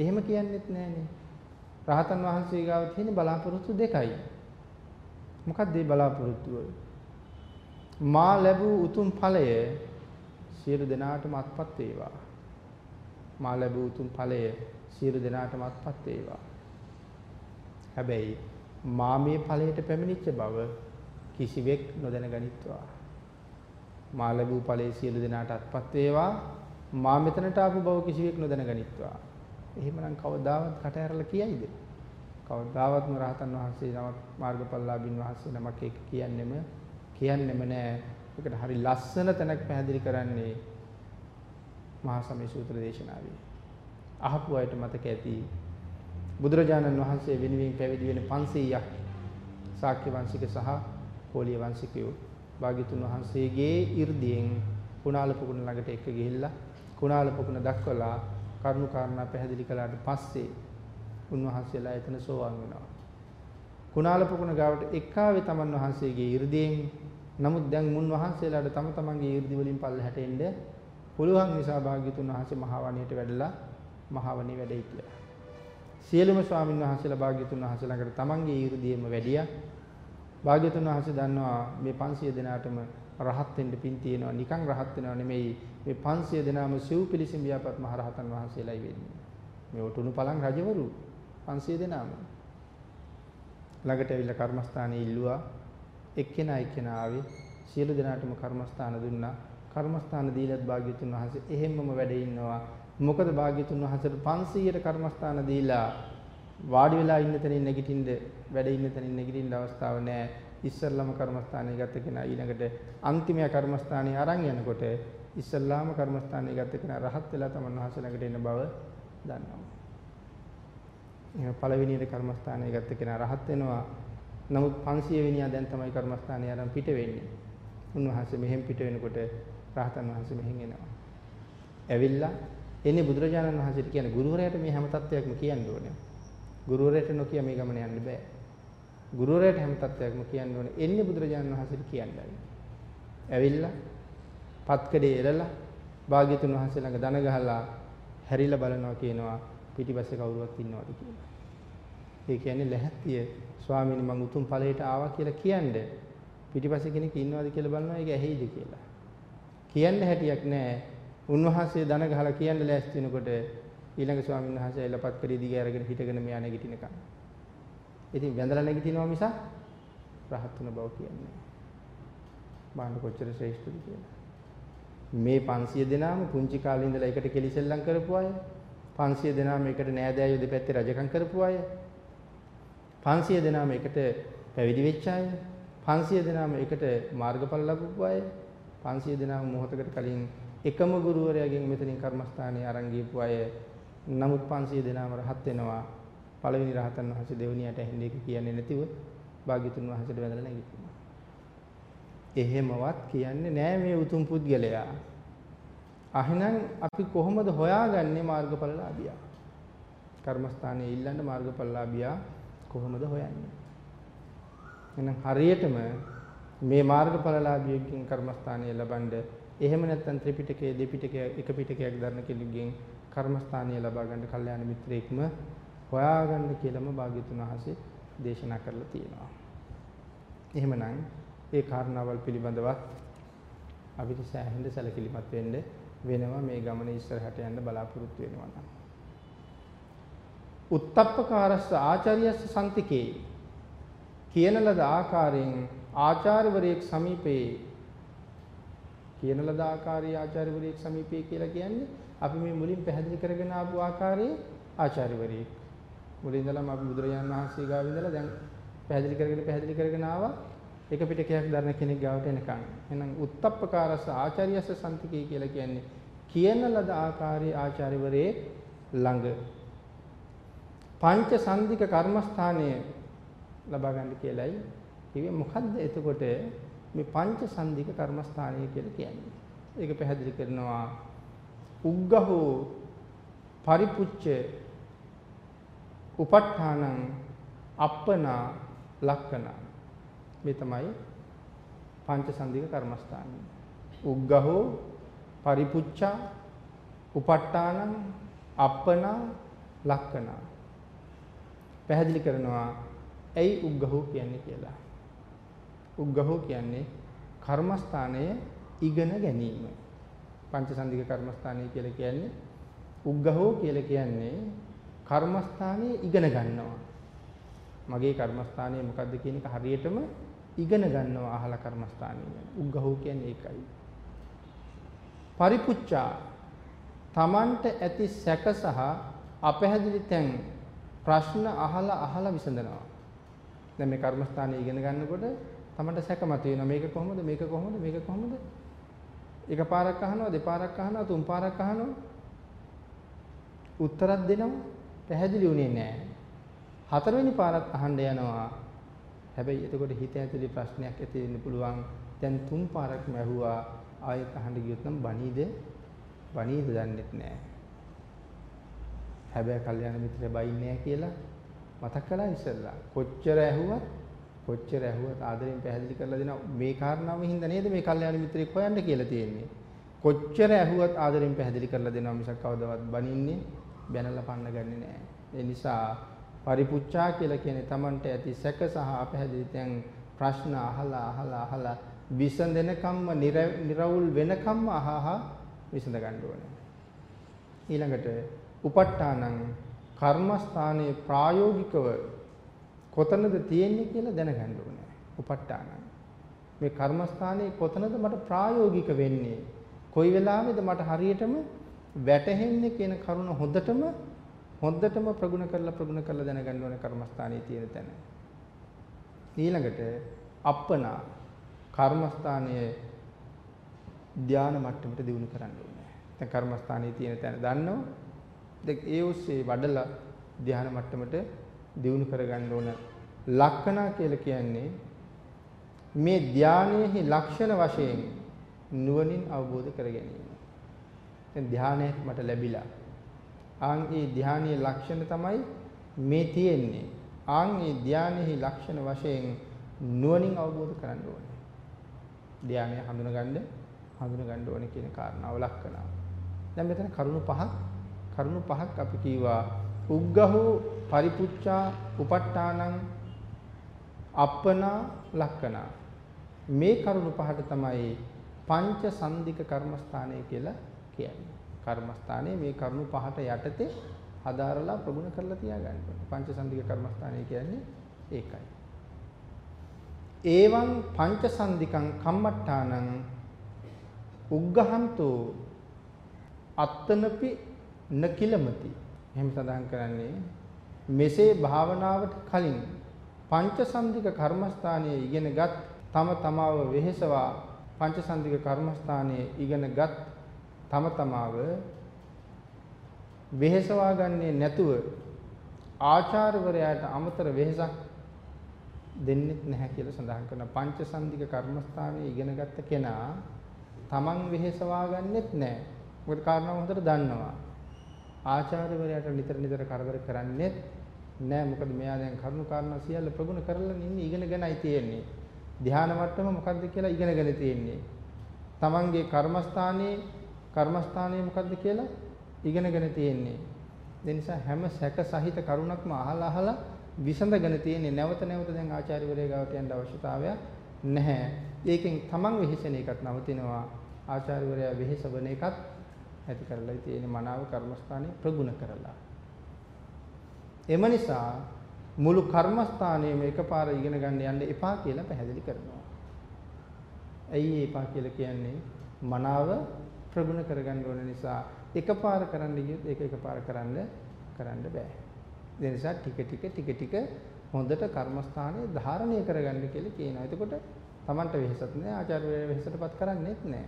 එහෙම කියන්නෙත් නැහනේ. රහතන් වහන්සේ ගාව තියෙන බලාපොරොත්තු දෙකයි. මොකක්ද මේ බලාපොරොත්තුව? මා ලැබූ උතුම් ඵලය සියලු දෙනාටම අත්පත් වේවා. මා ලැබූ උතුම් ඵලය සියලු දෙනාටම අත්පත් වේවා. හැබැයි මා මේ ඵලයට පැමිණිච්ච බව කිසිවෙක් නොදැන ගනිත්වා. මා ලැබූ ඵලයේ සියලු දෙනාට අත්පත් වේවා. මා මෙතනට ආපු බව කිසිවෙක් නොදැන ගනිත්වා. එහෙමනම් කවදාවත් කට ඇරලා කියයිද? කවදාවත්ම රහතන් වහන්සේ නමක් මාර්ගඵලලාභින් වහන්සේ නමක් ඒක කියන්නෙම කියන්නෙම නෑ. ඒකට හරි ලස්සන තැනක් පැහැදිලි කරන්නේ මහා සමය සූත්‍ර දේශනාවේ. අහපු අයට මතක ඇති බුදුරජාණන් වහන්සේ වෙනුවෙන් පැවිදි වෙන 500ක් ශාක්‍ය වංශික සහ කෝලිය වංශිකයෝ භාග්‍යතුන් වහන්සේගේ 이르දියෙන් කුණාල පොකුණ ළඟට එක්ක ගිහිල්ලා කුණාල පොකුණ දක්වලා කරුණු කාරණා පැහැදිලි කළාට පස්සේ උන්වහන්සේලා එතන සෝවාන් වෙනවා. කුණාල පුකුණ ගාවට එක්කාවේ තමන් වහන්සේගේ 이르දීන් නමුත් දැන් මුන් වහන්සේලාට තම තමන්ගේ 이르දි වලින් පල්ලහැට එන්න පුළුවන් නිසා භාග්‍යතුන් වහන්සේ මහාවණියට වැඩලා මහාවණිය වැඩයි කියලා. සියලුම ස්වාමින් වහන්සේලා භාග්‍යතුන් වහන්සේ ළඟට තමන්ගේ 이르දීම වැඩියා. භාග්‍යතුන් වහන්සේ දන්නවා මේ 500 දෙනාටම රහත් වෙන්න පින් තියෙනවා. නිකන් රහත් වෙනව නෙමෙයි. මේ 500 දෙනාම සිව් පිළිසින් ව්‍යාපත් මහ රහතන් වහන්සේලායි වෙන්නේ. මේ උතුණු පලං රජවරු 500 දෙනාම. ළඟට ඇවිල්ලා කර්මස්ථානයේ ඉල්ලුවා. එක්කෙනා එක්කෙනා ආවේ සියලු දෙනාටම කර්මස්ථාන දුන්නා. කර්මස්ථාන දීලත් භාග්‍යතුන් වහන්සේ එහෙම්මම වැඩ ඉන්නවා. මොකද භාග්‍යතුන් වහන්සේට 500ට කර්මස්ථාන දීලා වාඩි වෙලා ඉන්න තැනින් නැගිටින්න වැඩ ඉන්න තැනින් නැගිටින්න අවස්ථාව නැහැ. ඉස්සල්ලාම කර්මස්ථානය ගත කෙනා ඊළඟට අන්තිම කර්මස්ථානය අරන් යනකොට ඉස්සල්ලාම කර්මස්ථානය ගත කෙනා රහත් වෙලා තමන් වහන්සේ ළඟට එන බව දන්නවා. එහෙනම් පළවෙනියට කර්මස්ථානය ගත්ත කෙනා රහත් වෙනවා. නමුත් 500 වෙනියා දැන් තමයි කර්මස්ථානය අරන් පිට වෙන්නේ. උන්වහන්සේ මෙහෙන් පිට වෙනකොට රහතන් වහන්සේ මෙහෙන් එනවා. ඇවිල්ලා එන්නේ බුදුරජාණන් වහන්සේට කියන්නේ ගුරුවරයාට මේ හැම තත්ත්වයක්ම කියන්න ඕනේ. ගුරුවරයාට නොකිය මේ ගමන යන්න බෑ. ගුරුවරයාට හැම තත්ත්වයක්ම කියන්න ඕනේ. එන්නේ බුදුරජාණන් වහන්සේට කියන්නයි. ඇවිල්ලා පත්කඩේ එරලා භාග්‍යතුන් වහන්සේ ළඟ දන ගහලා හැරිලා බලනවා කියනවා පිටිපස්සේ කවුරුවත් ඉන්නවද කියලා. ඒ කියන්නේ ලැහැත්තිය ස්වාමීනි මං උතුම් ඵලයට ආවා කියලා කියන්නේ පිටිපස්සේ කෙනෙක් ඉන්නවද කියලා බලනවා ඒක ඇහිද කියලා. කියන්න හැටියක් නැහැ. උන්වහන්සේ දන ගහලා කියන්න ලෑස්ති වෙනකොට ඊළඟ ස්වාමීන් වහන්සේ එලපත් කරේ දිග අරගෙන හිටගෙන මෙයා නැගිටිනකම්. ඉතින් වැඳලා නැගිටිනවා මිසක් රහත් වෙන බව කියන්නේ. බාන්න කොච්චර ශ්‍රේෂ්ඨද කියලා. මේ 500 දෙනාම පුංචි කාලේ ඉඳලා එකට කෙලිසෙල්ලම් කරපු අය 500 දෙනාම එකට නෑදෑයෝ දෙපැත්තේ රජකම් කරපු අය 500 දෙනාම එකට පැවිදි වෙච්ච අය 500 දෙනාම එකට මාර්ගඵල ලැබපු අය 500 දෙනාම මොහොතකට කලින් එකම ගුරුවරයාගෙන් මෙතනින් කර්මස්ථානයේ අරන් ගියපු අය නමුත් 500 දෙනාම රහත් වෙනවා පළවෙනි රහතන් වහන්සේ දෙවණියට ඇහෙන්නේ ඒක කියන්නේ නැතිව භාග්‍යතුන් වහන්සේට වැඳලා නැගිටිනවා. එහෙමවත් කියන්නේ නෑ මේ උතුම් පුද්ගලයා. අහිනම් අපි කොහොමද හොයාගන්නේ මාර්ගඵලලාභියා? කර්මස්ථානයේ ඉල්ලන්න මාර්ගඵලලාභියා කොහොමද හොයන්නේ? එහෙනම් හරියටම මේ මාර්ගඵලලාභියෙක්ගෙන් කර්මස්ථානය ලබනද එහෙම නැත්නම් ත්‍රිපිටකයේ දෙපිටකයේ එක පිටකයක් දරන කෙනෙකුගෙන් කර්මස්ථානය ලබා ගන්න කල්යාණ මිත්‍රයෙක්ම හොයාගන්න කියලාම භාග්‍යතුන් වහන්සේ දේශනා කරලා තියෙනවා. එහෙමනම් ඒ කාරණාවල් පිළිබඳවත් අපිට සෑහෙන්න සැලකිලිමත් වෙන්න වෙනවා මේ ගමන ඉස්සරහට යන්න බලාපොරොත්තු වෙනවා නම්. උත්තප්පකාරස්ස ආචාර්යස්ස සම්තිකේ කියන ලද ආකාරයෙන් ආචාර්යවරයෙක් සමීපේ කියන ලද ආකාරයේ ආචාර්යවරයෙක් සමීපේ කියලා කියන්නේ අපි මේ මුලින් පැහැදිලි කරගෙන ආපු ආකාරයේ ආචාර්යවරයෙක් මුලින් ඉඳලම අපි බුදුරජාණන් වහන්සේ ගාව ඉඳලා දැන් පැහැදිලි කරගෙන පැහැදිලි කරගෙන ආවා එක පිටකයක් දරන කෙනෙක් ගාවට එනකන්. එහෙනම් උත්තප්පකාරස ආචාර්යස සම්තිකේ කියලා කියන්නේ කියන ලද ආකාරයේ ආචාර්යවරේ ළඟ පංච සන්ධික කර්මස්ථානය ලබා ගන්න කියලයි කිව්වේ මොකද්ද එතකොට මේ පංච සන්ධික කර්මස්ථානය කියලා කියන්නේ. ඒක පැහැදිලි කරනවා උග්ගහෝ පරිපුච්ච උප ဋ ාණං අප්පනා ලක්කනා මේ තමයි පංචසන්ධික කර්මස්ථානය. උග්ගහෝ පරිපුච්ඡා උපට්ඨානං අප්පනා ලක්කනා පැහැදිලි කරනවා ඇයි උග්ගහෝ කියන්නේ කියලා. උග්ගහෝ කියන්නේ කර්මස්ථානය ඉගෙන ගැනීම. පංචසන්ධික කර්මස්ථානය කියලා කියන්නේ උග්ගහෝ කියලා කියන්නේ කර්මස්ථානයේ ඉගෙන ගන්නවා. මගේ කර්මස්ථානය මොකද්ද කියන එක හරියටම ඉගෙන ගන්නවා අහලා කර්මස්ථානය ගැන. උග්ගහෝ කියන්නේ ඒකයි. පරිපුච්ඡා තමන්ට ඇති සැක සහ අපැහැදිලි තැන් ප්‍රශ්න අහලා අහලා විසඳනවා. දැන් මේ කර්මස්ථානය ඉගෙන ගන්නකොට තමන්ට සැක මතුවෙනවා මේක කොහොමද මේක කොහොමද මේක කොහොමද එක පාරක් අහනවා දෙපාරක් අහනවා තුන් පාරක් අහනවා උත්තරත් දෙනවා පැහැදිලි වුණේ නැහැ. හතරවෙනි පාරක් අහන්න යනවා. හැබැයි එතකොට හිත ඇතුලේ ප්‍රශ්නයක් ඇති වෙන්න පුළුවන්. දැන් තුන් පාරක්ම ඇහුවා ආයෙත් අහන්න ගියොත් නම් බණීද බණීද දන්නෙත් නෑ. හැබැයි කල්යාණ මිත්‍රය බයින්නේ කියලා මතක් කළා ඉස්සෙල්ලා. කොච්චර ඇහුවත් කොච්චර ඇහුවත් ආදරෙන් පැහැදිලි කරලා දෙනවා මේ කාරණාව හින්දා නේද මේ කල්යාණ මිත්‍රයෙක් හොයන්න කියලා තියෙන්නේ. කොච්චර ඇහුවත් ආදරෙන් පැහැදිලි කරලා දෙනවා මිසක් කවදාවත් බනින්නේ බැනලා පන්න ගන්නෙ නෑ. ඒ නිසා පරිපුච්ඡා කියලා කියන්නේ Tamanට ඇති සැක සහ අපහැදිලි තැන් ප්‍රශ්න අහලා අහලා අහලා විසඳෙනකම්ම නිරවුල් වෙනකම්ම අහහ විසඳ ගන්න ඕනේ. ඊළඟට උප ဋ ාණං කර්මස්ථානයේ ප්‍රායෝගිකව කොතනද තියෙන්නේ කියලා දැනගන්න ඕනේ. උප ဋ ාණං මේ කර්මස්ථානයේ කොතනද මට ප්‍රායෝගික වෙන්නේ? කොයි වෙලාවෙද මට හරියටම වැටහෙන්නේ කියන කරුණ හොඳටම හොඳටම ප්‍රගුණ කරලා ප්‍රගුණ කරලා දැනගන්න ඕනේ කර්මස්ථානයේ තියෙන තැන. ඊළඟට අප්පනා කර්මස්ථානයේ ධානා මට්ටමට දියුණු කරන්න ඕනේ. දැන් කර්මස්ථානයේ තියෙන තැන දන්නව දැන් ඒ ඔස්සේ වඩලා ධ්‍යාන මට්ටමට දියුණු කරගන්න ඕන. ලක්කනා කියලා කියන්නේ මේ ධානයේහි ලක්ෂණ වශයෙන් නුවණින් අවබෝධ කර ගැනීම. දැන් ධානයක් මට ලැබිලා. ආන් ඒ ධානයේ ලක්ෂණ තමයි මේ තියෙන්නේ. ආන් ඒ ධානයේහි ලක්ෂණ වශයෙන් නුවණින් අවබෝධ කරගන්න ඕනේ. ධානය හඳුනගන්න හඳුනගන්න ඕනේ කියන කාරණාව ලක්කනවා. දැන් මෙතන කරුණු පහක් කරුණු පහක් අපි කීවා උග්ගහෝ පරිපුච්ඡා උපට්ඨානං අප්පනා ලක්කනා මේ කරුණු පහට තමයි පංච සන්දික කර්මස්ථානය කියලා කියන්නේ. කර්මස්ථානයේ මේ කරුණු පහට යටතේ හදාරලා ප්‍රගුණ කරලා තියාගන්න ඕනේ. පංච සන්දික කර්මස්ථානය කියන්නේ ඒකයි. ඒවං පංච සන්දිකං කම්මට්ටානං උග්ගහන්තෝ අත්තනපි නකිලමති එහෙම සඳහන් කරන්නේ මෙසේ භාවනාවට කලින් පංචසන්ධික කර්මස්ථානයේ ඉගෙනගත් තම තමාව වෙහෙසවා පංචසන්ධික කර්මස්ථානයේ ඉගෙනගත් තම තමාව වෙහෙසවා ගන්නේ නැතුව ආචාර්යවරයාට අමතර වෙහෙසක් දෙන්නෙත් නැහැ කියලා සඳහන් කරන පංචසන්ධික කර්මස්ථානයේ ඉගෙනගත්ත කෙනා තමන් වෙහෙසවා ගන්නෙත් නැහැ. මොකද කාරණාව හොඳට දන්නවා. ආචාර්යවරයාට නිතර නිතර කරදර කරන්නේත් නෑ මොකද මෙයා දැන් කරුණු කාරණා සියල්ල ප්‍රගුණ කරලා ඉන්නේ ඉගෙනගෙනයි තියෙන්නේ ධ්‍යාන මට්ටම මොකද්ද කියලා ඉගෙනගෙන තියෙන්නේ තමන්ගේ කර්මස්ථානයේ කර්මස්ථානයේ මොකද්ද කියලා ඉගෙනගෙන තියෙන්නේ ඒ නිසා හැම සැක සහිත කරුණක්ම අහලා අහලා විසඳගෙන තියෙන්නේ නැවත නැවත දැන් ආචාර්යවරයා ගාවට යන්න අවශ්‍යතාවයක් නැහැ ඒකෙන් තමන් වෙහෙසෙන එකත් නවතිනවා ආචාර්යවරයා වෙහෙසවන එකත් ඇති කරලා තියෙන මනාව කර්මස්ථානයේ ප්‍රගුණ කරලා. එම නිසා මුළු කර්මස්ථානයේම එකපාර ඉගෙන ගන්න යන්න එපා කියලා පැහැදිලි කරනවා. ඇයි එපා කියලා කියන්නේ? මනාව ප්‍රගුණ කරගන්න ඕන නිසා එකපාර කරන්න ගියොත් ඒක එකපාර කරන්න කරන්න බෑ. ඒ නිසා ටික ටික ටික ටික හොඳට කර්මස්ථානයේ ධාරණය කරගන්න කියලා කියනවා. එතකොට Tamanට වෙහෙසක් නෑ ආචාර්ය වෙහෙසටපත් කරන්නේත් නෑ.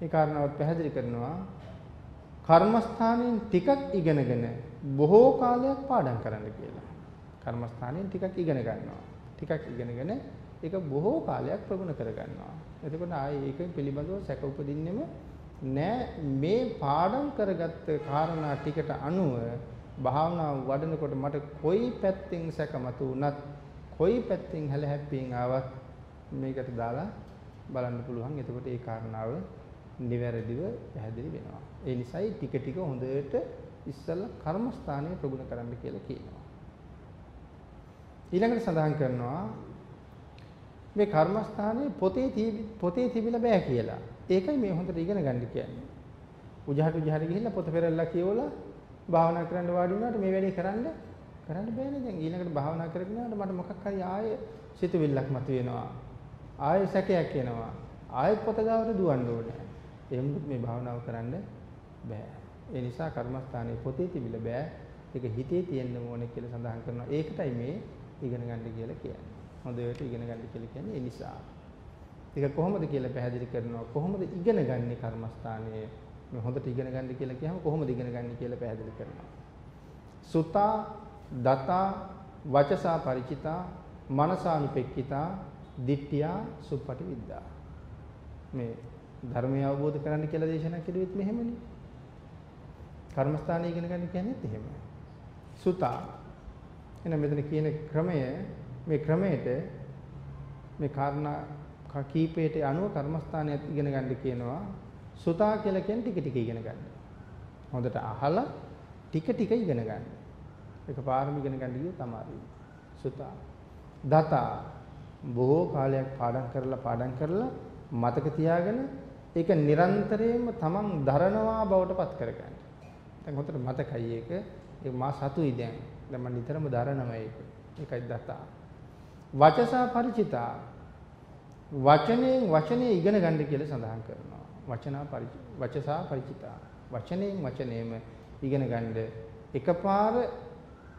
ඒ කාරණාවත් පැහැදිලි කරනවා කර්මස්ථානයෙන් ටිකක් ඉගෙනගෙන බොහෝ කාලයක් පාඩම් කරන්න කියලා. කර්මස්ථානයෙන් ටිකක් ඉගෙන ගන්නවා. ටිකක් ඉගෙනගෙන ඒක බොහෝ කාලයක් ප්‍රගුණ කර ගන්නවා. එතකොට ආයේ ඒක පිළිබඳව සැක උපදින්නෙම නෑ මේ පාඩම් කරගත්ත කාරණා ටිකට අනුව භාවනාව වඩනකොට මට කොයි පැත්තෙන් සැකමතු වුණත් කොයි පැත්තෙන් හැලහැප්පීන් ආවත් මේකට දාලා බලන්න පුළුවන්. එතකොට ඒ කාරණාව නිවැරදිව පැහැදිලි වෙනවා. ඒ නිසායි ටික ටික හොඳට ඉස්සල්ලා කර්මස්ථානය ප්‍රගුණ කරන්න කියලා කියනවා. ඊළඟට සඳහන් කරනවා මේ කර්මස්ථානයේ පොතේ පොතේ තිබිලා බෑ කියලා. ඒකයි මේ හොඳට ඉගෙන ගන්න කියන්නේ. උජහට උජහට ගිහිල්ලා පොත පෙරල්ලා කියවලා භාවනා කරන්න වාඩි වුණාට මේ වැඩේ කරන්න කරන්න බෑනේ දැන් ඊළඟට භාවනා කරගෙන යනකොට මට මොකක් හරි ආයේ සිතුවිල්ලක් මතුවෙනවා. ආයේ සැකයක් එනවා. ආයෙත් පොත ගාවට දුවන්න ඕනේ. එහෙම මේ භාවනාව කරන්න බෑ. ඒ නිසා කර්මස්ථානයේ පොතේ තිබිලා බෑ. ඒක හිතේ තියෙන්න ඕනේ කියලා සඳහන් කරනවා. ඒකටයි මේ ඉගෙන ගන්න කියලා කියන්නේ. හොඳට ඉගෙන ගන්න කියලා කියන්නේ ඒ නිසා. ඒක කොහොමද කියලා පැහැදිලි කරනවා. කොහොමද ඉගෙන ගන්නේ කර්මස්ථානයේ මේ හොඳට ඉගෙන ගන්න කියලා කියහම කොහොමද ඉගෙන ගන්න කියලා පැහැදිලි කරනවා. සුතා දතා වචසා ಪರಿචිතා මනසානුපෙක්කිතා දිට්ඨියා සුප්පටි විද්දා මේ ධර්මය අවබෝධ කරගන්න කියලා දේශනා කෙරුවෙත් මෙහෙමනේ. කර්මස්ථානය ඉගෙන ගන්න කියන්නේත් එහෙමයි. සුතා. එන මෙතන කියන ක්‍රමය මේ ක්‍රමයට මේ කාරණා කීපයට අනුව කර්මස්ථානය ඉගෙන ගන්න කියනවා. සුතා කියලා කියන්නේ ටික ටික ඉගෙන ගන්න. හොඳට අහලා ටික ටික ඉගෙන ගන්න. එකපාරම ඉගෙන ගන්න ගියොත් අමාරුයි. සුතා. දතා බොහෝ කාලයක් පාඩම් කරලා පාඩම් කරලා මතක තියාගෙන ඒක නිරන්තරයෙන්ම තමන් දරනවා බවට පත් කරගන්න. දැන් හොතට මතකයි ඒක. ඒක මා සතුයි දැන්. දැන් මම නිතරම දරනවා ඒක. ඒකයි දතා. වචසා ಪರಿචිතා වචනයෙන් වචනේ ඉගෙන ගන්න කියලා සඳහන් කරනවා. වචනා වචසා ಪರಿචිතා වචනයෙන් වචනේම ඉගෙන ගන්න එකපාර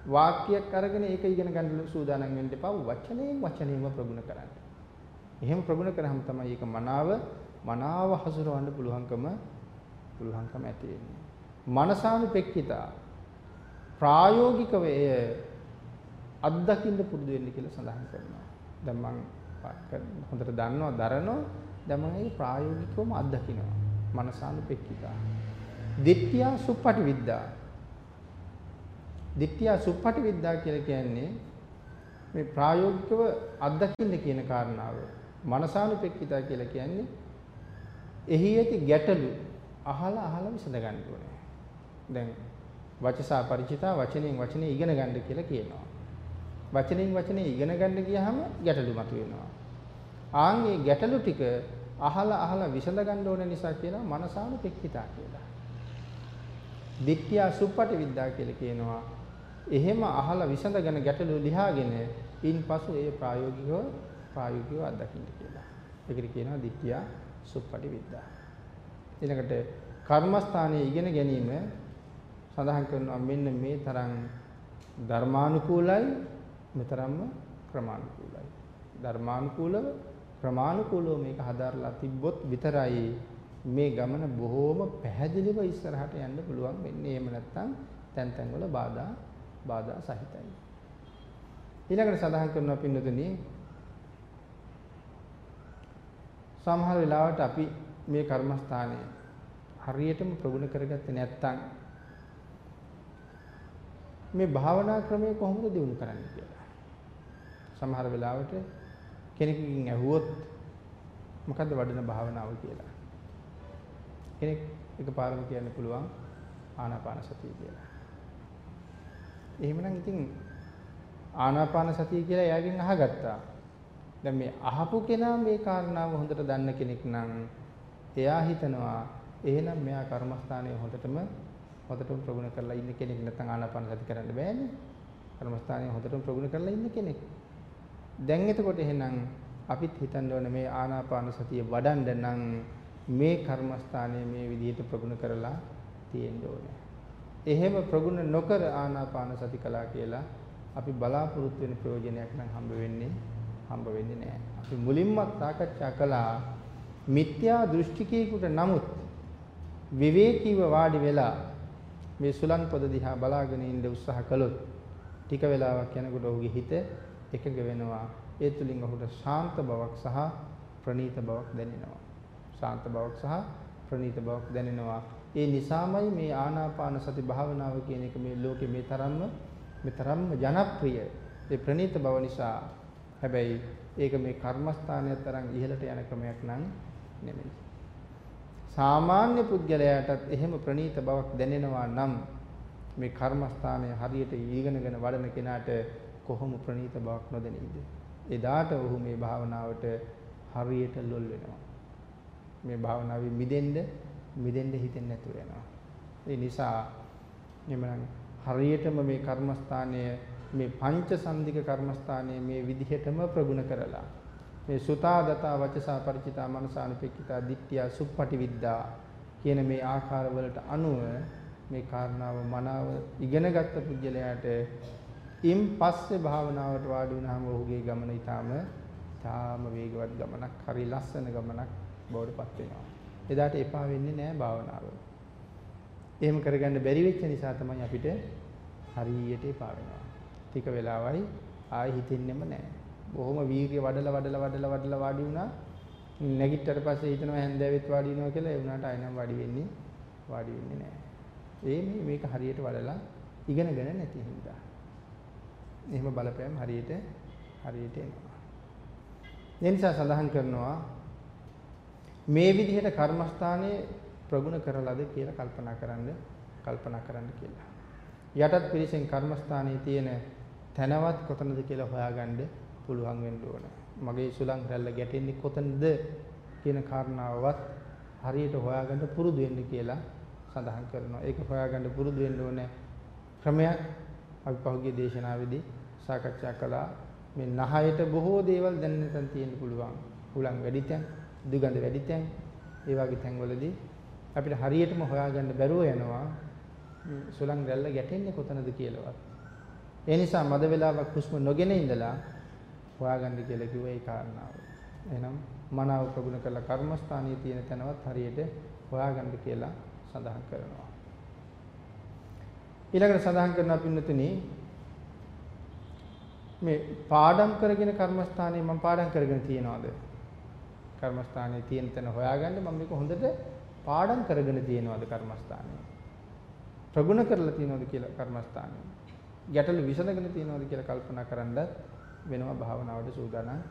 වාක්‍යයක් අරගෙන ඒක ඉගෙන ගන්න සූදානම් වෙන්න එපා. වචනයෙන් වචනේම ප්‍රගුණ කරන්න. එහෙම ප්‍රගුණ කරාම තමයි ඒක මනාව මනාව හසුරවන්න පුළුවන්කම පුළුවන්කම ඇති වෙන්නේ. මනසානුපෙක්කිතා ප්‍රායෝගිකව එය අත්දකින්න පුරුදු වෙන්න කියලා සඳහන් කරනවා. දැන් මම හොඳට දන්නවා දරනවා දැන් මම ඒක ප්‍රායෝගිකවම අත්දකිනවා. මනසානුපෙක්කිතා. දිට්ඨියා සුප්පටි විද්දා. දිට්ඨියා සුප්පටි විද්දා කියලා කියන්නේ මේ ප්‍රායෝගිකව අත්දකින්න කියන කාරණාව. මනසානුපෙක්කිතා කියලා කියන්නේ එහි ඇති ගැටලු අහලා අහලා විසඳ ගන්න ඕනේ. දැන් වචසා ಪರಿචිතා වචනෙන් වචනේ ඉගෙන ගන්න කියලා කියනවා. වචනෙන් වචනේ ඉගෙන ගන්න ගියාම ගැටලු මතුවෙනවා. ආන් මේ ගැටලු ටික අහලා අහලා විසඳ ගන්න ඕන නිසා කියලා මනසානුපෙක්කිතා කියලා. දිට්ඨිය සුප්පටි විද්‍යා කියලා කියනවා. එහෙම අහලා විසඳගෙන ගැටලු ලියාගෙන ඉන්පසු ඒ ප්‍රායෝගිකව ප්‍රායෝගිකව අත්දකින්න කියලා. ඒකට කියනවා දිට්ඨිය සුප්පටි විද්‍යා. ඊළඟට කර්මස්ථානයේ ඉගෙන ගැනීම සඳහන් කරනවා මෙන්න මේ තරම් ධර්මානුකූලයි මෙතරම්ම ක්‍රමානුකූලයි. ධර්මානුකූලව ක්‍රමානුකූලව මේක හදාarලා තිබ්බොත් විතරයි මේ ගමන බොහෝම පැහැදිලිව ඉස්සරහට යන්න පුළුවන් වෙන්නේ. එහෙම නැත්නම් තැන් තැන් වල බාධා බාධා සහිතයි. ඊළඟට සඳහන් කරනවා පින්නතුනි සමහර වෙලාවට අපි මේ කර්මස්ථානය හරියටම ප්‍රගුණ කරගත්තේ නැත්නම් මේ භාවනා ක්‍රමය කොහොමද දියුණු කරන්නේ කියලා. සමහර වෙලාවට කෙනෙකුගෙන් ඇහුවොත් මොකද්ද වඩන භාවනාව කියලා. කෙනෙක් එකපාරම කියන්න පුළුවන් ආනාපාන සතිය කියලා. එහෙමනම් ඉතින් ආනාපාන සතිය කියලා එයාගෙන් අහගත්තා. දැන් මේ අහපු කෙනා මේ කාරණාව හොඳට දන්න කෙනෙක් නම් එයා හිතනවා එහෙනම් මෙයා කර්මස්ථානයේ හොඳටම හොඳටම ප්‍රගුණ කරලා ඉන්න කෙනෙක් නැත්නම් ආනාපාන සති කරන්න බෑනේ. කර්මස්ථානයේ හොඳටම ප්‍රගුණ කරලා ඉන්න කෙනෙක්. දැන් එතකොට එහෙනම් අපිත් හිතන්න ඕනේ මේ ආනාපාන සතිය වඩන්න නම් මේ කර්මස්ථානයේ මේ විදිහට ප්‍රගුණ කරලා තියෙන්න ඕනේ. එහෙම ප්‍රගුණ නොකර ආනාපාන සති කළා කියලා අපි බලාපොරොත්තු වෙන ප්‍රයෝජනයක් නම් හම්බ වෙන්නේ හම්බ වෙන්නේ නැහැ. අපි මුලින්මත් සාකච්ඡා කළා මිත්‍යා දෘෂ්ටිකයෙකුට නමුත් විවේකීව වාඩි වෙලා මේ සුලං පොද දිහා බලාගෙන ඉන්න උත්සාහ කළොත් ටික වෙලාවක් යනකොට ඔහුගේ හිත එකඟ වෙනවා. ඒ තුලින් ඔහුට ශාන්ත බවක් සහ ප්‍රණීත බවක් දැනෙනවා. ශාන්ත බවක් සහ ප්‍රණීත බවක් දැනෙනවා. ඒ නිසාමයි මේ ආනාපාන සති භාවනාව කියන එක මේ ලෝකේ මේ තරම්ම මේ තරම්ම ජනප්‍රිය. ඒ ප්‍රණීත බව නිසා හැබැයි ඒක මේ කර්මස්ථානය තරම් ඉහළට යන ක්‍රමයක් නම් නෙමෙයි. සාමාන්‍ය පුද්ගලයාටත් එහෙම ප්‍රණීත බවක් දැනෙනවා නම් මේ කර්මස්ථානය හරියට ඊගෙනගෙන වඩන කෙනාට කොහොම ප්‍රණීත බවක් නොදැනීද? එදාට ඔහු මේ භාවනාවට හරියට ලොල් වෙනවා. මේ භාවනාවේ මිදෙන්න මිදෙන්න හිතෙන්නේ නැතුව යනවා. ඒ නිසා එමනම් හරියටම මේ කර්මස්ථානය මේ පංච සම්දික කර්මස්ථානයේ මේ විදිහටම ප්‍රගුණ කරලා මේ සුතා දතා වචසා ಪರಿචිතා මනසානුපෙක්කිතා දිට්ඨිය සුප්පටි විද්දා කියන මේ ආකාරවලට අනුව මේ කාරණාව මනාව ඉගෙනගත්ත පුද්ගලයාට ඉන් පස්සේ භාවනාවට වාඩි වුණාම ඔහුගේ ගමන ඊටාම ඊටාම වේගවත් ගමනක් හරි ලස්සන ගමනක් බවට පත් වෙනවා. එදාට එපා වෙන්නේ නැහැ භාවනාව. එහෙම කරගන්න බැරි වෙච්ච නිසා තමයි අපිට හරියට එපා වෙනවා. ටික වෙලාවයි ආයෙ හිතෙන්නෙම නැහැ. බොහොම වීර්ය වඩලා වඩලා වඩලා වඩලා වාඩි වුණා. නැගිට්ටට පස්සේ හිතනවා හැන්දෑවෙත් වාඩි වෙනවා කියලා ඒ වුණාට ආයෙනම් වාඩි වෙන්නේ වාඩි වෙන්නේ නැහැ. ඒ මේ මේක හරියට වඩලා ඉගෙනගෙන නැති හින්දා. එහෙම බලපෑම් හරියට හරියට එනවා. ඒ නිසා සඳහන් කරනවා මේ විදිහට කර්මස්ථානයේ ප්‍රගුණ කරලාද කියලා කල්පනා කරන්න කල්පනා කරන්න කියලා. යටත් පිරිසෙන් කර්මස්ථානයේ තියෙන තැනවත් කොතනද කියලා හොයාගන්න පුළුවන් වෙන්න ඕන. මගේ සුලං රැල්ල ගැටෙන්නේ කොතනද කියන කාරණාවවත් හරියට හොයාගන්න පුරුදු වෙන්න කියලා සඳහන් කරනවා. ඒක හොයාගන්න පුරුදු වෙන්න ඕනේ ක්‍රමයක් අපි පහුගිය දේශනාවේදී සාකච්ඡා කළා. මේ නහයට බොහෝ දේවල් දැනෙන්න තන් තියෙන්න පුළුවන්. උලන් වැඩි තැන්, දුගඳ වැඩි තැන්, ඒ වගේ තැන්වලදී අපිට හරියටම හොයාගන්න බැරුව යනවා. සුලං රැල්ල ගැටෙන්නේ කොතනද කියලාවත්. ඒ නිසා මද වේලාවක් හුස්ම නොගෙන ඉඳලා හොයාගන්න කියලා කිව්ව ඒ කාරණාව. එහෙනම් මනාව ප්‍රගුණ කළ කර්මස්ථානයේ තියෙන තැනවත් හරියට හොයාගන්න කියලා සඳහන් කරනවා. ඊළඟට සඳහන් කරනවා පින්නතුනි මේ පාඩම් කරගෙන කර්මස්ථානයේ මම පාඩම් කරගෙන තියනවාද? කර්මස්ථානයේ තියෙන තැන හොයාගන්න මම මේක හොඳට පාඩම් කරගෙන තියනවාද කර්මස්ථානයේ? ප්‍රගුණ කරලා තියනවාද කියලා කර්මස්ථානයේ? ගැටලු විසඳගෙන තියනවාද කියලා කල්පනා කරන්නත් වෙනවා භාවනාවට සූදානම්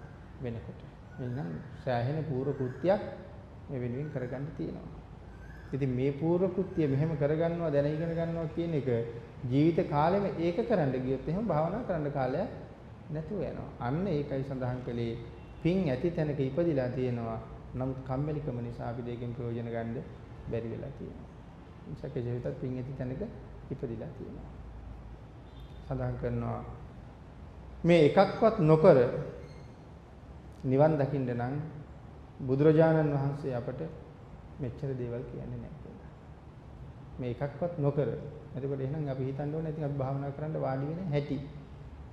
වෙනකොට. එහෙනම් සෑහෙන පූර්ව කෘත්‍යයක් මේ වෙනුවෙන් කරගන්න තියෙනවා. ඉතින් මේ පූර්ව කෘත්‍ය මෙහෙම කරගන්නවා දැන ඉගෙන ගන්නවා කියන එක ජීවිත කාලෙම ඒක කරන්න ගියොත් එහෙම භාවනා කරන්න කාලයක් නැතුව යනවා. අන්න ඒකයි සඳහන් කළේ පින් ඇති තැනක ඉපදිලා තියෙනවා. නමුත් කම්මැලිකම නිසා අපි දෙකෙන් ප්‍රයෝජන ගන්න බැරි වෙලා තියෙනවා. සකේ ජීවිතත් පින් ඇති තැනක ඉපදිලා තියෙනවා. සඳහන් කරනවා මේ එකක්වත් නොකර නිවන් දකින්න නම් බුදුරජාණන් වහන්සේ අපට මෙච්චර දේවල් කියන්නේ නැහැ කියලා. මේ එකක්වත් නොකර. එතකොට එහෙනම් අපි හිතන්න ඕනේ ඉතින් අපි භාවනා කරන්න වාඩි වෙන හැටි.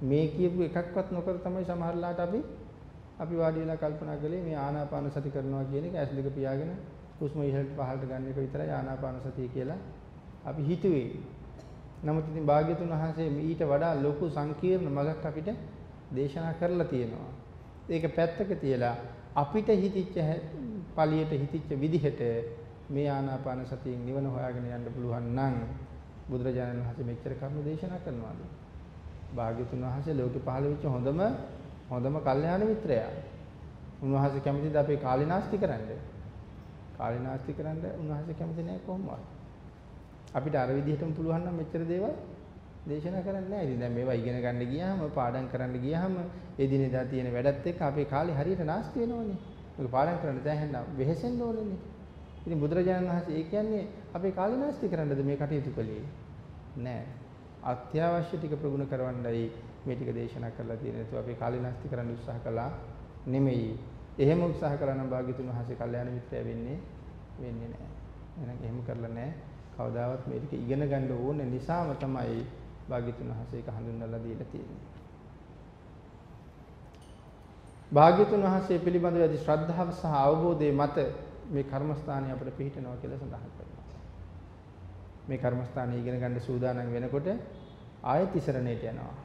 මේ කියපු එකක්වත් නොකර තමයි සමහරලාට අපි අපි වාඩි වෙලා කල්පනා කළේ මේ ආනාපාන සති කරනවා කියන එක ඇස් දෙක පියාගෙන හුස්ම ඉහළට පහළට ගන්න එක විතරයි ආනාපාන සතිය කියලා අපි හිතුවේ. නමුත් ඉතින් භාග්‍යතුන් වහන්සේ ඊට වඩා ලොකු සංකීර්ණ මගක් අපිට දේශනා කරලා තියෙනවා. ඒක පැත්තක තියලා අපිට හිතිච්ච පළියට හිතිච්ච විදිහට මේ ආනාපාන සතියෙන් නිවන හොයාගෙන යන්න පුළුවන් නම් බුදුරජාණන් වහන්සේ මෙච්චර කරුණු දේශනා කරනවාද? භාග්‍යතුන් වහන්සේ ලෝකෙ පහළ වෙච්ච හොඳම හොඳම කල්යාණ මිත්‍රයා. උන්වහන්සේ කැමතිද අපේ කාලීනාස්ති කරන්න? කාලීනාස්ති කරන්න උන්වහන්සේ කැමති නැහැ කොහොමවත්. අපිට අර විදිහටම පුළුවන් නම් මෙච්චර දේවල් දේශනා කරන්නේ නැහැ. ඉතින් දැන් මේවා ඉගෙන ගන්න ගියාම පාඩම් කරන්න ගියාම එදිනෙදා තියෙන වැඩත් එක්ක අපේ කාලේ හරියට නාස්ති වෙනවනේ. මේක පාඩම් කරන්න දැන් වෙහෙසෙන්න ඕනේනේ. ඉතින් බුදුරජාණන් වහන්සේ ඒ කියන්නේ අපේ කාලේ නාස්ති කරන්නද මේ කටයුතු කළේ? නෑ. අත්‍යවශ්‍ය ටික ප්‍රගුණ කරවන්නයි මේ ටික දේශනා කරලා තියෙන්නේ. ඒත් අපේ කාලේ නාස්ති කරන්න උත්සාහ කළා නෙමෙයි. එහෙම උත්සාහ කළා නම් භාග්‍යතුන් වහන්සේ කල්යාණ මිත්‍රය වෙන්නේ වෙන්නේ නෑ. එහෙනම් එහෙම කරලා නෑ. කවදාවත් මේ ටික ඉගෙන ගන්න ඕන නිසාම තමයි භාග්‍යතුන් වහන්සේ ඒක හඳුන්වලා දීලා තියෙන්නේ. භාග්‍යතුන් වහන්සේ පිළිබඳව ඇති ශ්‍රද්ධාව සහ අවබෝධය මත මේ කර්මස්ථානය අපිට පිහිටනවා කියලා සඳහන් කරනවා. මේ කර්මස්ථානය ඉගෙන ගන්න සූදානම් වෙනකොට ආයත ඉසරණයට යනවා.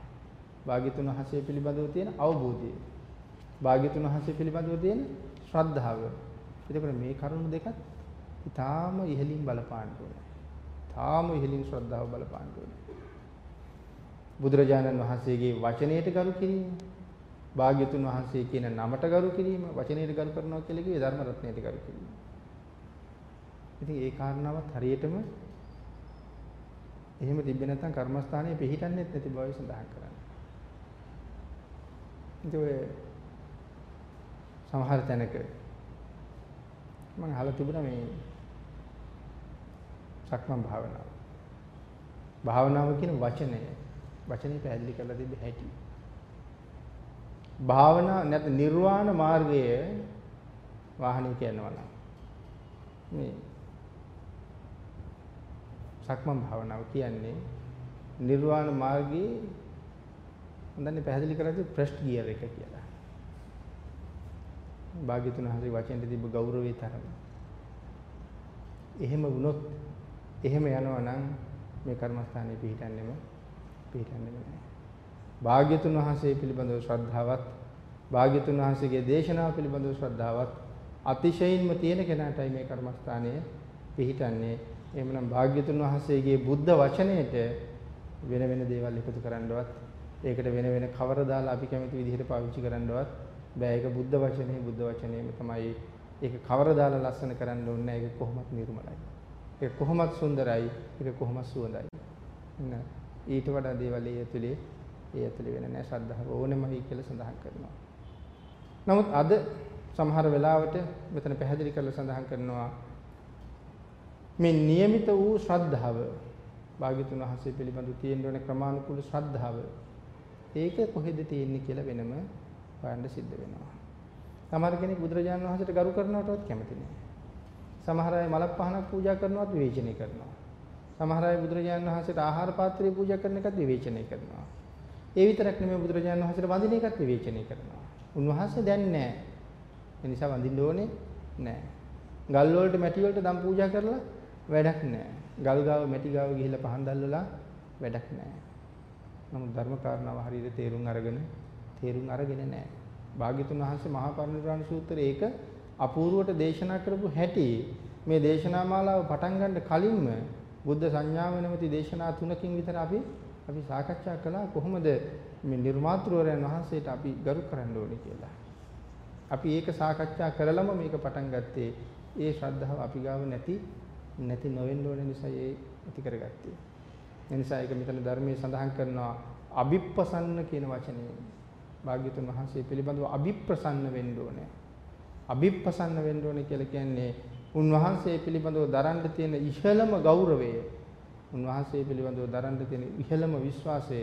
භාග්‍යතුන් වහන්සේ පිළිබඳව තියෙන අවබෝධය. භාග්‍යතුන් වහන්සේ පිළිබඳව තියෙන ශ්‍රද්ධාව. එතකොට මේ කරුණු දෙකත් ඊටාම ඉහළින් බලපාන්න ඕනේ. තාම ඉහළින් ශ්‍රද්ධාව බලපාන්න ඕනේ. බුදුරජාණන් වහන්සේගේ වචනයට ගරු කිරීම, භාග්‍යතුන් වහන්සේ කියන නමට ගරු කිරීම, වචනයට ගරු කරනවා කියලා කිව්වේ ධර්ම රත්නයට ගරු කිරීම. ඉතින් ඒ කාරණාවත් හරියටම එහෙම තිබ්බේ නැත්නම් කර්මස්ථානයේ පිහිටන්නේත් නැති බවයි සඳහන් කරන්නේ. ඉතින් ඔය සමහර තැනක මම අහලා තිබුණා මේ සක්මන් භාවනාව. භාවනාව කියන වචනය වචනේ පැහැදිලි කරලා තිබෙ හැටි. භාවනා නැත් නිර්වාණ මාර්ගයේ වාහනේ කියනවා නම් මේ සක්මන් භාවනාව කියන්නේ නිර්වාණ මාර්ගයේ හොඳන්නේ පැහැදිලි කරද්දී ප්‍රෙස්ට් ගියර් එක කියලා. භාග්‍යතුන් හරි වචෙන්ට තිබ්බ ගෞරවයේ තරම. එහෙම වුණොත් එහෙම යනවා නම් මේ කර්මස්ථානයේ පිහිටන්නෙම පිහිටන්නෙම නැහැ. භාග්‍යතුන් වහන්සේ පිළිබඳව ශ්‍රද්ධාවත් භාග්‍යතුන් වහන්සේගේ දේශනාව පිළිබඳව ශ්‍රද්ධාවත් අතිශයින්ම තියෙන කෙනාටයි මේ කර්මස්ථානයේ පිහිටන්නේ. එහෙමනම් භාග්‍යතුන් වහන්සේගේ බුද්ධ වචනයට වෙන වෙන දේවල් එකතු කරන්නවත් ඒකට වෙන වෙන කවර දාලා අපි කැමති විදිහට පාවිච්චි කරන්නවත් බෑ. ඒක බුද්ධ වචනේ බුද්ධ වචනේම තමයි. ඒක කවර දාලා ලස්සන කරන්න ඕනේ නැහැ. ඒක කොහොමත් නිර්මලයි. ඒක කොහොමත් සුන්දරයි. ඒක කොහොමත් සුවඳයි. නේද? ඊට වඩා දේවල් ඒ ඇතුලේ ඒ ඇතුලේ වෙන නැහැ ශ්‍රද්ධාව ඕනෙමයි කියලා සඳහන් කරනවා. නමුත් අද සමහර වෙලාවට මෙතන පැහැදිලි කරලා සඳහන් කරනවා මේ નિયમિત වූ ශ්‍රද්ධාව භාග්‍යතුන් වහන්සේ පිළිබඳව තියෙන ඕන ක්‍රමානුකූල ශ්‍රද්ධාව ඒක කොහෙද තියෙන්නේ කියලා වෙනම හොයන්න සිද්ධ වෙනවා. සමහර කෙනෙක් බුදුරජාණන් වහන්සේට ගරු කරනවටවත් කැමති නෑ. සමහර අය මලක් පහනක් පූජා කරනවත් විවේචනය කරනවා. සමහර අය බුදුරජාණන් වහන්සේට ආහාර පාත්‍රය පූජා කරන එකත් විවේචනය කරනවා. ඒ විතරක් නෙමෙයි බුදුරජාණන් වහන්සේට වඳින එකත් විවේචනය කරනවා. උන්වහන්සේ දැන් නැහැ. ඒ නිසා වඳින්න ඕනේ නැහැ. ගල් වලට මැටි වලට දම් පූජා කරලා වැඩක් නැහැ. ගල් ගාව මැටි ගාව ගිහිල්ලා පහන් දැල්වලා වැඩක් නැහැ. නමුත් ධර්ම කාරණාව හරියට තේරුම් අරගෙන තේරුම් අරගෙන නැහැ. භාග්‍යතුන් වහන්සේ මහා පරිනිර්වාණ සූත්‍රයේ ඒක අපූර්වට දේශනා කරපු හැටි මේ දේශනා මාලාව පටන් ගන්න කලින්ම බුද්ධ සංඥාව නැමැති දේශනා තුනකින් විතර අපි අපි සාකච්ඡා කළා කොහොමද මේ නිර්මාතෘවරයන් වහන්සේට අපි ගරු කරන්න ඕනේ කියලා. අපි ඒක සාකච්ඡා කරලම මේක පටන් ගත්තේ ඒ ශ්‍රද්ධාව අපි ගාව නැති නැති නොවෙන්න ඕන නිසා ඒ ඇති කරගත්තේ. ඒ නිසා ඒක මෙතන ධර්මයේ සඳහන් කරනවා අභිප්පසන්න කියන වචනේ. භාග්‍යතුන් වහන්සේ පිළිබඳව අභිප්‍රසන්න වෙන්න ඕනේ. අභිප්පසන්න වෙන්න ඕනේ කියලා කියන්නේ උන්වහන්සේ පිළිබඳව දරන්න තියෙන ඉහළම ගෞරවය උන්වහන්සේ පිළිබඳව දරන්න තියෙන ඉහළම විශ්වාසය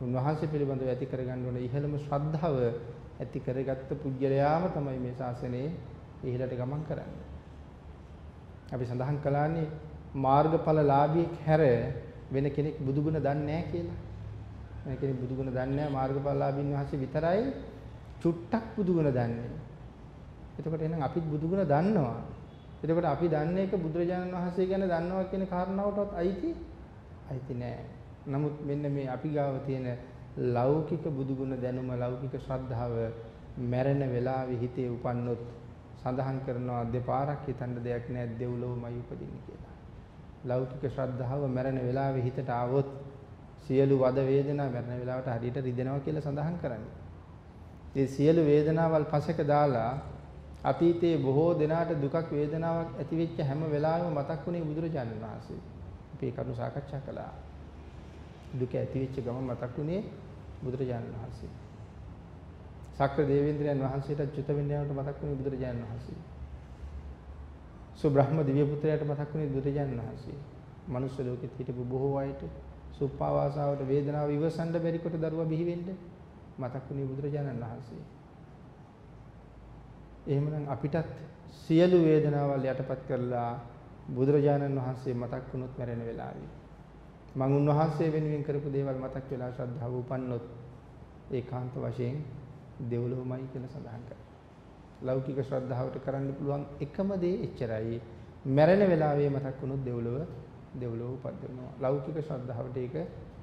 උන්වහන්සේ පිළිබඳව ඇති කරගන්න ඕන ඉහළම ශ්‍රද්ධාව ඇති කරගත්ත පුජ්‍යලයාම තමයි මේ ශාසනයේ ඉහළට ගමන් කරන්නේ. අපි සඳහන් කළානේ මාර්ගඵලලාභියෙක් හැර වෙන කෙනෙක් බුදුගුණ දන්නේ නැහැ කියලා. වෙන කෙනෙක් බුදුගුණ දන්නේ නැහැ මාර්ගඵලලාභින් වහන්සේ විතරයි චුට්ටක් බුදුගුණ දන්නේ. එතකොට එහෙනම් අපිත් බුදුගුණ දන්නවා. එතකොට අපි දන්නේ එක බුදුරජාණන් වහන්සේ ගැන දන්නවා කියන කාරණාවටවත් අයිති අයිති නෑ. නමුත් මෙන්න මේ අපි ගාව තියෙන ලෞකික බුදුගුණ දැනුම ලෞකික ශ්‍රද්ධාව මැරෙන වෙලාවේ හිතේ උපන්නොත් සඳහන් කරනවා දෙපාරක් හිතන්න දෙයක් නෑ දෙව්ලොවමයි උපදින්නේ කියලා. ලෞකික ශ්‍රද්ධාව මැරෙන වෙලාවේ හිතට ආවොත් සියලු වද වේදනා මැරෙන වෙලාවට හරියට රිදෙනවා කියලා සඳහන් කරන්නේ. ඒ සියලු වේදනාවල් පසෙක දාලා අතීතයේ බොහෝ දෙනාට දුකක් වේදනාවක් ඇති වෙච්ච හැම වෙලාවෙම මතක් වුණේ බුදුරජාණන් වහන්සේ. අපි ඒ කරුණු සාකච්ඡා කළා. දුක ඇති වෙච්ච ගමන් මතක් වුණේ බුදුරජාණන් වහන්සේ. සක්‍ර දේවේන්ද්‍රයන් වහන්සේට චුත වෙන්න යනකොට මතක් වුණේ බුදුරජාණන් වහන්සේ. සුබ්‍රහ්ම දිව්‍ය පුත්‍රයාට මතක් වුණේ බුදුරජාණන් වහන්සේ. මනුස්ස ලෝකෙත් හිටපු බොහෝ අයට සුප්පාවාසාවට වේදනාව ඉවසන්න බැරි කොට දරුවා බිහි වෙන්න මතක් වුණේ බුදුරජාණන් වහන්සේ. එහෙමනම් අපිටත් සියලු වේදනාවල් යටපත් කරලා බුදුරජාණන් වහන්සේ මතක් වුණොත් මැරෙන වෙලාවේ මම උන්වහන්සේ වෙනුවෙන් කරපු දේවල් මතක් වෙලා ශ්‍රද්ධාව උපන්නොත් ඒකාන්ත වශයෙන් දෙව්ලොවමයි කියලා සඳහන් කරනවා. ලෞකික ශ්‍රද්ධාවට කරන්න පුළුවන් එකම දේ එච්චරයි. මැරෙන වෙලාවේ මතක් වුණොත් දෙව්ලොව දෙව්ලොව උපදිනවා. ලෞකික ශ්‍රද්ධාවට ඒක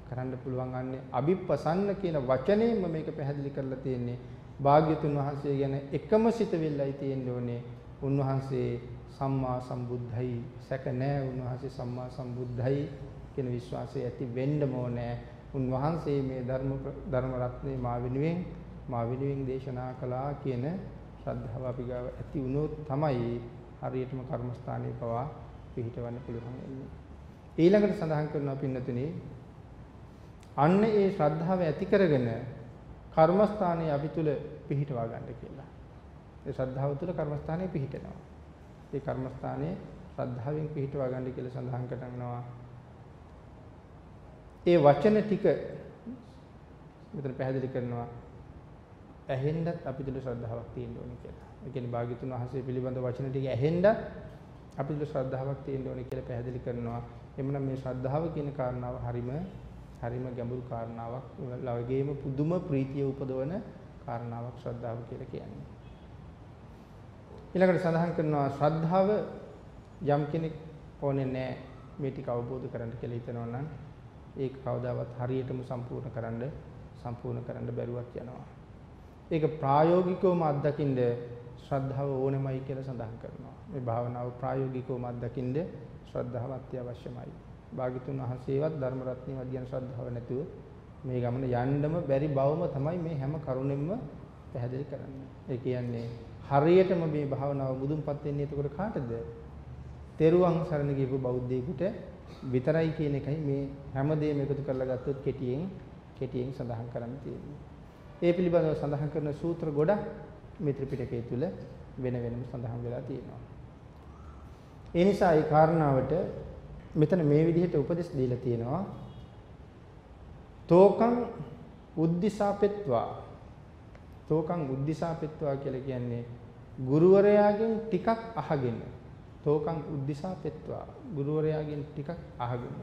කරන්න පුළුවන් අන්නේ අභිප්පසන්න කියන වචනයෙන්ම මේක පැහැදිලි කරලා තියෙන්නේ භාග්‍යතුන් වහන්සේ ගැන එකම සිතවිල්ලයි තියෙන්න ඕනේ. උන්වහන්සේ සම්මා සම්බුද්ධයි. සැක නැහැ උන්වහන්සේ සම්මා සම්බුද්ධයි කියන විශ්වාසය ඇති වෙන්නම ඕනේ. උන්වහන්සේ මේ ධර්ම ධර්ම රත්නේ මා වෙනුවෙන් මා වෙනුවෙන් දේශනා කළා කියන ශ්‍රද්ධාව අපි ගාව ඇති වුණොත් තමයි හරියටම කර්මස්ථානයේ පවා පිහිටවන්න පුළුවන් වෙන්නේ. ඊළඟට සඳහන් කරනවා පින්නතුනි අන්න ඒ ශ්‍රද්ධාව ඇති කරගෙන කර්මස්ථානයේ අපි තුල පිහිටවා ගන්න කියලා. ඒ ශ්‍රද්ධාව තුල කර්මස්ථානයේ පිහිටනවා. ඒ කර්මස්ථානයේ ශ්‍රද්ධාවෙන් පිහිටවා ගන්න කියලා සඳහන් කරනවා. ඒ වචන ටික මෙතන පැහැදිලි කරනවා ඇහෙන්නත් අපි තුල ශ්‍රද්ධාවක් තියෙන්න ඕනේ කියලා. ඒ කියන්නේ භාග්‍යතුන් වහන්සේ පිළිබඳ වචන ටික ඇහෙන්නත් අපි තුල ශ්‍රද්ධාවක් තියෙන්න ඕනේ කියලා පැහැදිලි කරනවා. එමුනම් මේ ශ්‍රද්ධාව කියන කාරණාව හරීම හරිම ගැඹුරු කාරණාවක් ලවගේම පුදුම ප්‍රීතිය උපදවන කාරණාවක් ශ්‍රද්ධාව කියලා කියන්නේ. ඊළඟට සඳහන් කරනවා ශ්‍රද්ධාව යම් කෙනෙක් ඕනේ නැහැ මේ ටික අවබෝධ කරගන්න කියලා හිතනවා නම් ඒක කවදාවත් හරියටම සම්පූර්ණ කරන්න සම්පූර්ණ කරන්න බැරුවක් යනවා. ඒක ප්‍රායෝගිකවම අත්දකින්න ශ්‍රද්ධාව ඕනෙමයි කියලා සඳහන් කරනවා. මේ භාවනාව ප්‍රායෝගිකවම අත්දකින්න ශ්‍රද්ධාව අත්‍යවශ්‍යමයි. භාග්‍යතුන් වහන්සේවත් ධර්ම රත්නියවත් කියන ශ්‍රද්ධාව නැතුව මේ ගමන යන්නම බැරි බවම තමයි මේ හැම කරුණෙම පැහැදිලි කරන්නේ. ඒ කියන්නේ හරියටම මේ භාවනාව මුදුන්පත් වෙන්නේ එතකොට කාටද? තෙරුවන් සරණ ගියපු බෞද්ධයෙකුට විතරයි කියන එකයි මේ හැමදේම එකතු කරලා ගත්තොත් කෙටියෙන් කෙටියෙන් සඳහන් කරන්න තියෙන්නේ. ඒ පිළිබඳව සඳහන් කරන සූත්‍ර ගොඩක් මේ ත්‍රිපිටකය තුල වෙන වෙනම සඳහන් වෙලා තියෙනවා. ඒ නිසා ඒ කාරණාවට මෙතන මේ විදිහට උපදෙස් දීලා තියෙනවා. තෝකං උද්දිසාපෙත්වා. තෝකං උද්දිසාපෙත්වා කියලා කියන්නේ ගුරුවරයාගෙන් ටිකක් අහගෙන. තෝකං උද්දිසාපෙත්වා ගුරුවරයාගෙන් ටිකක් අහගෙන.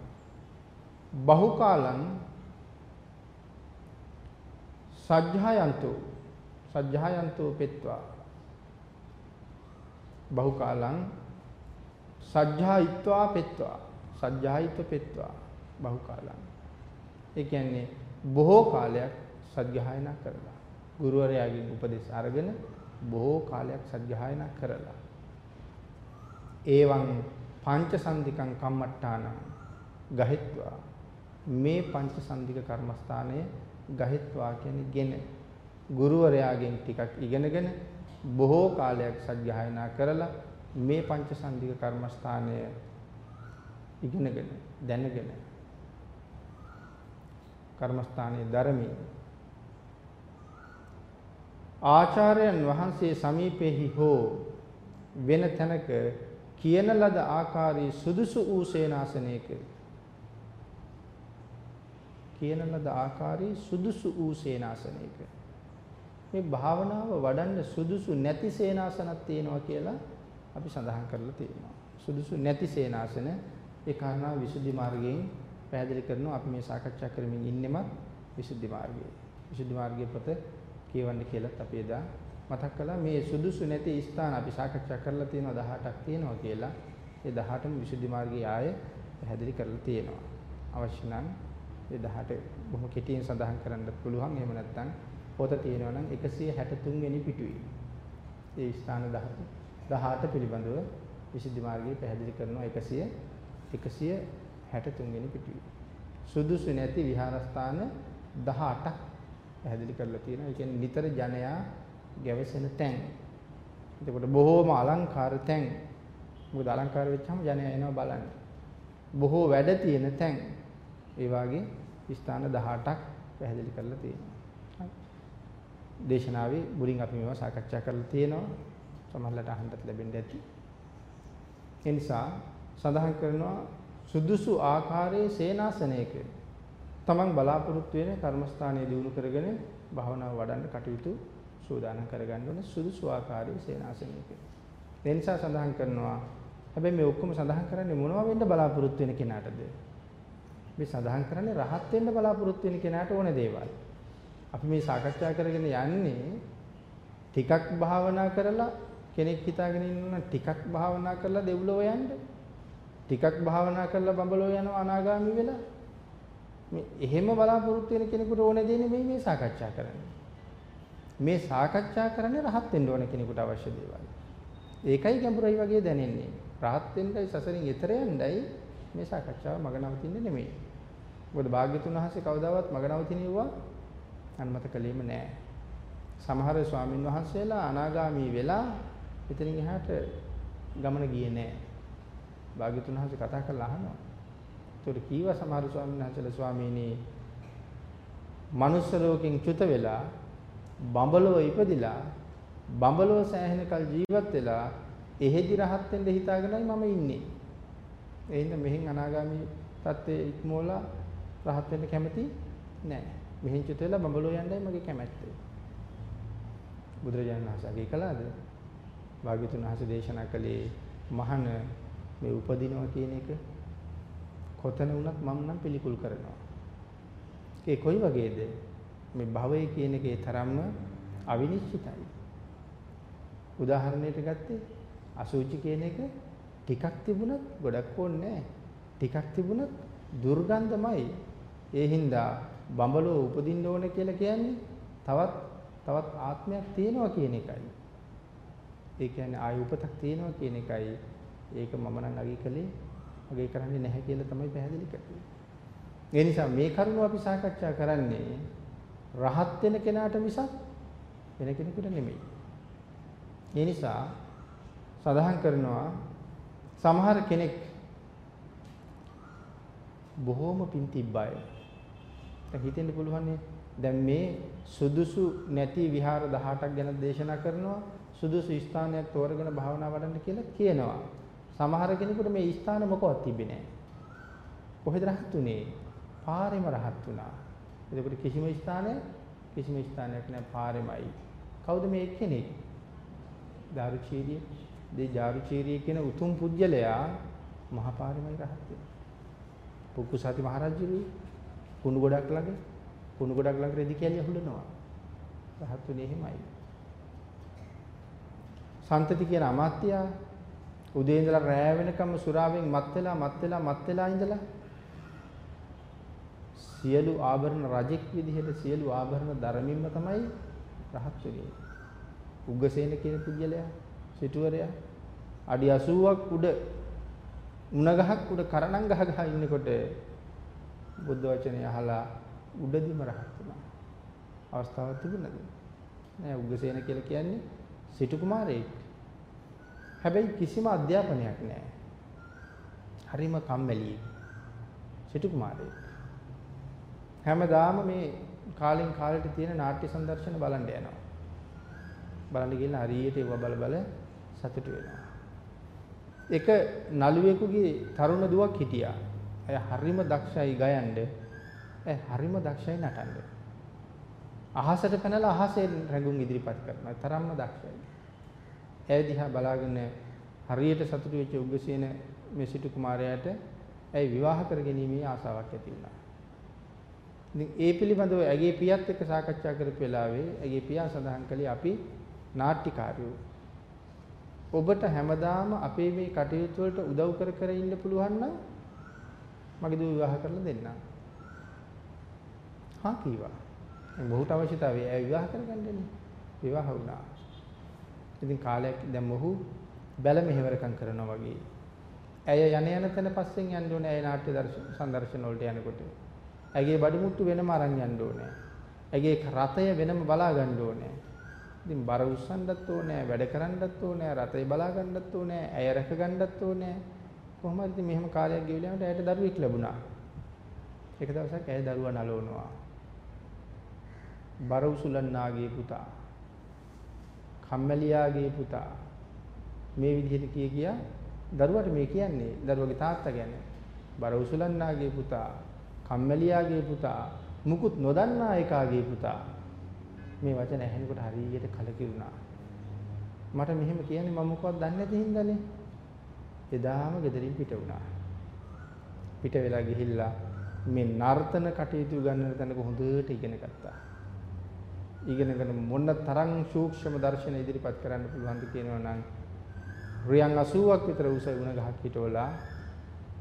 බහුකාලං සජ්ජායන්තෝ සජ්ජායන්තෝ පෙත්වා බහුකාලං සජ්ජායිත්වා පෙත්වා සජ්ජායිත පෙත්වා බහුකාලං ඒ කියන්නේ බොහෝ කාලයක් සත්‍යයනා කරලා. ගුරුවරයාගෙන් උපදෙස් අරගෙන බොහෝ කාලයක් සත්‍යයනා කරලා. ඒවන් පංචසන්ධිකං කම්මට්ටානං ගහිත්වා මේ පංචසන්ධික කර්මස්ථානය ගහිත්වා කියන්නේ ගෙන ගුරුවරයාගෙන් ටිකක් ඉගෙනගෙන බොහෝ කාලයක් සත්‍යයනා කරලා මේ පංචසන්ධික කර්මස්ථානය ඉගෙනගෙන දැනගෙන කර්මස්ථානයේ ධර්මී ආචාර්යයන් වහන්සේ සමීපෙහි හෝ වෙන තැනක කියන ලද ආකාරයේ සුදුසු වූ සේනාසනයක කියන ලද ආකාරයේ සුදුසු වූ සේනාසනයක මේ භාවනාව වඩන්න සුදුසු නැති සේනාසනක් තියෙනවා කියලා අපි සඳහන් කරලා තියෙනවා. සුදුසු නැති සේනාසන ඒ කාරණා විසුද්ධි මාර්ගයෙන් පැහැදිලි කරනවා අපි මේ සාකච්ඡා කරමින් ඉන්නෙමත් විසුද්ධි මාර්ගයේ. විසුද්ධි මාර්ගයේ පොත කියවන්න කියලාත් අපි එදා මතක් කළා මේ සුදුසු නැති ස්ථාන අපි සාකච්ඡා කරලා තියෙනවා 18ක් තියෙනවා කියලා. ඒ 18ම විසුද්ධි මාර්ගයේ ආයේ පැහැදිලි කරලා තියෙනවා. අවශ්‍ය නම් ඒ 18 බොහොම කෙටියෙන් සඳහන් කරන්නත් පුළුවන්. එහෙම නැත්නම් පොත තියෙනවා නම් 163 වෙනි පිටුවේ. ඒ ස්ථාන 18 පිළිබඳව විසුද්ධි මාර්ගයේ පැහැදිලි කරනවා 100 163 වෙනි පිටුවේ. සුදුසු නැති විහාරස්ථාන 18ක් පැහැදිලි කරලා තියෙනවා. ඒ කියන්නේ නිතර ජනයා ගැවසෙන තැන්. එතකොට බොහෝම අලංකාර තැන්. මොකද අලංකාර වෙච්චාම ජනයා එනවා බලන්න. බොහෝ වැඩ තියෙන තැන්. ඒ වාගේ ස්ථාන 18ක් පැහැදිලි කරලා තියෙනවා. දේශනාවේ මුලින් අපි මේවා සාකච්ඡා කරලා තියෙනවා. සමහරවිට අහන්නත් ලැබෙන්න ඇති. ඒ නිසා සඳහන් කරනවා සුදුසු ආකාරයේ සේනාසනයක තමන් බලාපොරොත්තු වෙන කර්මස්ථානයේ දිනු කරගෙන භාවනාව වඩන්න කටයුතු සූදානම් කරගන්න ඕනේ සුදුසු ආකාරයේ සේනාසනයක. ඒ නිසා සඳහන් කරනවා හැබැයි මේ ඔක්කොම සඳහන් කරන්නේ මොනවා වෙන්න බලාපොරොත්තු වෙන කෙනාටද? මේ සඳහන් කරන්නේ රහත් වෙන්න බලාපොරොත්තු වෙන කෙනාට ඕන දේවල්. අපි මේ සාකච්ඡා කරගෙන යන්නේ ටිකක් භාවනා කරලා කෙනෙක් හිතාගෙන ඉන්නවා ටිකක් භාවනා කරලා දෙව්ලොව යන්න. ටිකක් භාවනා කරලා බඹලෝ යනවා අනාගාමි වෙලා. මේ එහෙම බලාපොරොත්තු වෙන කෙනෙකුට ඕන දෙන්නේ මේ මේ සාකච්ඡා කරන්නේ. මේ සාකච්ඡා කරන්නේ රහත් වෙන්න ඕන කෙනෙකුට අවශ්‍ය දේවල්. ඒකයි ගැඹුරයි වගේ දැනෙන්නේ. රහත් වෙන්නයි සසරින් එතර යන්නයි මේ සාකච්ඡාව මග නවතින්නේ නෙමෙයි. මොකද භාග්‍යතුන් වහන්සේ කවදාවත් මග නවතිනෙව්වා අනුමත කළේම නෑ. සමහර ස්වාමින් වහන්සේලා අනාගාමී වෙලා එතනින් එහාට ගමන ගියේ නෑ. භාග්‍යතුන් වහන්සේ කතා කරලා අහනවා. ඒතකොට කීවා සමහර ස්වාමීන් වහන්සේලා ස්වාමීනි මනුස්ස ලෝකෙන් චුත වෙලා බඹලව ඉපදිලා බඹලව සෑහෙන කල් ජීවත් වෙලා එහෙදි රහත් වෙන්න හිතාගෙනයි මම ඉන්නේ. ඒ හින්දා මෙහෙන් අනාගාමී තත්ත්වයේ ඉක්මෝලා රහත් වෙන්න කැමති නැහැ. මෙහෙන් චුත වෙලා බඹලෝ යන්නයි මගේ කැමැත්ත. බුදුරජාණන් වහන්සේගේ කළාද? භාග්‍යතුන් වහන්සේ දේශනා කළේ මහන මේ උපදිනවා කියන එක කොතන වුණත් මම නම් පිළිකුල් කරනවා. ඒ කොයි වගේද? මේ භවය කියන එකේ තරම්ම අවිනිශ්චිතයි. උදාහරණයට ගත්තේ අසුචි කියන එක ටිකක් තිබුණත් ගොඩක් ඕනේ නැහැ. ටිකක් තිබුණත් දුර්ගන්ධමයි. ඒ හින්දා බඹලෝ උපදින්න ඕනේ කියලා කියන්නේ තවත් තවත් ආත්මයක් තියෙනවා කියන එකයි. ඒ කියන්නේ ආය උපතක් තියෙනවා කියන එකයි. ඒක මම නම් අගය කළේ අගය කරන්නේ නැහැ කියලා තමයි පැහැදිලි කරන්නේ. ඒ නිසා මේ කරුණ අපි සාකච්ඡා කරන්නේ රහත් වෙන කෙනාට මිසක් වෙන කෙනෙකුට නෙමෙයි. ඒ නිසා සඳහන් කරනවා සමහර කෙනෙක් බොහෝම පින් තිබ්බය. දැන් හිතෙන්න පුළුවන් දැන් මේ සුදුසු නැති විහාර 18ක් ගැන දේශනා කරනවා සුදුසු ස්ථානයක් තෝරගෙන භාවනා වඩන්න කියලා කියනවා. සමහර කෙනෙකුට මේ ස්ථාන මොකවත් තිබෙන්නේ නැහැ. කොහෙද රහත් උනේ? පාරෙම රහත් වුණා. එතකොට කිසිම ස්ථානයක් කිසිම ස්ථානයක් නැහැ පාරෙමයි. කවුද මේ එක්කෙනෙක්? දාරුචීරිය. දේ දාරුචීරිය කියන උතුම් පුජ්‍යලයා මහා පාරෙමයි රහත් වෙන්නේ. පුක්කුසාති මහරජුගේ කුණු ගොඩක් ළඟ කුණු ගොඩක් ළඟ රෙදි කැලිය හුලනවා. රහත් වෙන්නේ එහෙමයි. සන්තති කියන අමාත්‍යා උදේ ඉඳලා රෑ වෙනකම් සුරාවෙන් මත් වෙලා මත් වෙලා මත් වෙලා ඉඳලා සියලු ආභරණ රජෙක් විදිහට සියලු ආභරණ ධර්මින්ම තමයි රහත් වෙන්නේ. උග්ගසේන කියන පුජ්‍යලයා සිටුවරයා අඩි 80ක් උඩ උණ ගහක් උඩ කරණම් ගහ ගහ ඉන්නකොට බුද්ධ වචනේ අහලා උඩදිම රහත් වුණා. අවස්ථාවක් තිබුණද? නෑ උග්ගසේන කියලා කියන්නේ සිටු කුමාරයෙක්. හැබැයි කිසිම අධ්‍යාපනයක් නෑ. හරිම කම්මැලි සිටු කුමාරයෙක්. හැමදාම මේ කාලෙන් කාලෙට තියෙන නාට්‍ය සංදර්ශන බලන්න යනවා. බලන්න ගිහින් හරියට ඒව බල බල සතුටු වෙනවා. එක නළුවෙකුගේ තරුණ දුවක් හිටියා. ඇය හරිම දක්ෂයි ගයන්න. ඇය හරිම දක්ෂයි නටන්න. අහසට පැනලා අහසේ රැඟුම් ඉදිරිපත් කරනවා. තරම්ම දක්ෂයි. ඇය දිහා බලාගෙන හරියට සතුටු වෙච්ච උග්ගසේන මේ සිටු කුමාරයාට ඇයි විවාහ කරගැනීමේ ආසාවක් ඇති වුණා. ඉතින් ඒ පිළිබඳව ඇගේ පියත් එක්ක සාකච්ඡා කරපු වෙලාවේ ඇගේ පියා සඳහන් කළේ අපි නාට්‍යකාරයෝ. ඔබට හැමදාම අපේ මේ කටයුතු වලට උදව් කර කර ඉන්න පුළුවන් නම් මගේ දූ විවාහ කරලා දෙන්නම්. හා කීවා. මොහුට අවශ්‍යතාවය ඇය විවාහ කරගන්නනේ. විවාහ වුණා. ඉතින් කාලයක් දැන් මොහු බැල මෙහෙවරකම් කරනවා වගේ. ඇය යන යන තැන පස්සෙන් යන්න ඕනේ ඇය නාට්‍ය දර්ශන සංදර්ශන වලට යනකොට. ඇගේ බඩු මුට්ටු වෙනම අරන් යන්න ඕනේ. ඇගේ රතය වෙනම බලා ගන්න ඕනේ. ඉතින් බර උස්සන්නත් ඕනේ, වැඩ කරන්නත් ඕනේ, රතේ බලා ගන්නත් ඕනේ, ඇය රැක ගන්නත් ඕනේ. කොහොම හරි ඉතින් මෙහෙම කාලයක් ගෙවිලා යනකොට ඇයට දරුවෙක් ලැබුණා. එක දවසක් ඇය දරුවා නලවනවා. බර උසුලන්නාගේ පුතා. කම්මැලියාගේ පුතා. මේ විදිහට කිය කියා දරුවට මේ කියන්නේ දරුවගේ තාත්තා කියන්නේ. බර උසුලන්නාගේ පුතා, කම්මැලියාගේ පුතා, මුකුත් නොදන්නා එකාගේ පුතා. මේ වචන ඇහෙනකොට හරියට කලකිරුණා. මට මෙහෙම කියන්නේ මම මොකවත් දන්නේ නැති හින්දානේ. එදාම ගෙදරින් පිට වුණා. පිට වෙලා ගිහිල්ලා මේ නර්තන කටයුතු ගන්නන තැනක හොඳට ඉගෙන ගත්තා. ඉගෙනගෙන මොන තරම් සූක්ෂම දර්ශන ඉදිරිපත් කරන්න පුළුවන්ද කියනවා නම් රියන් 80ක් විතර උස වුණ ගහක් හිටවලා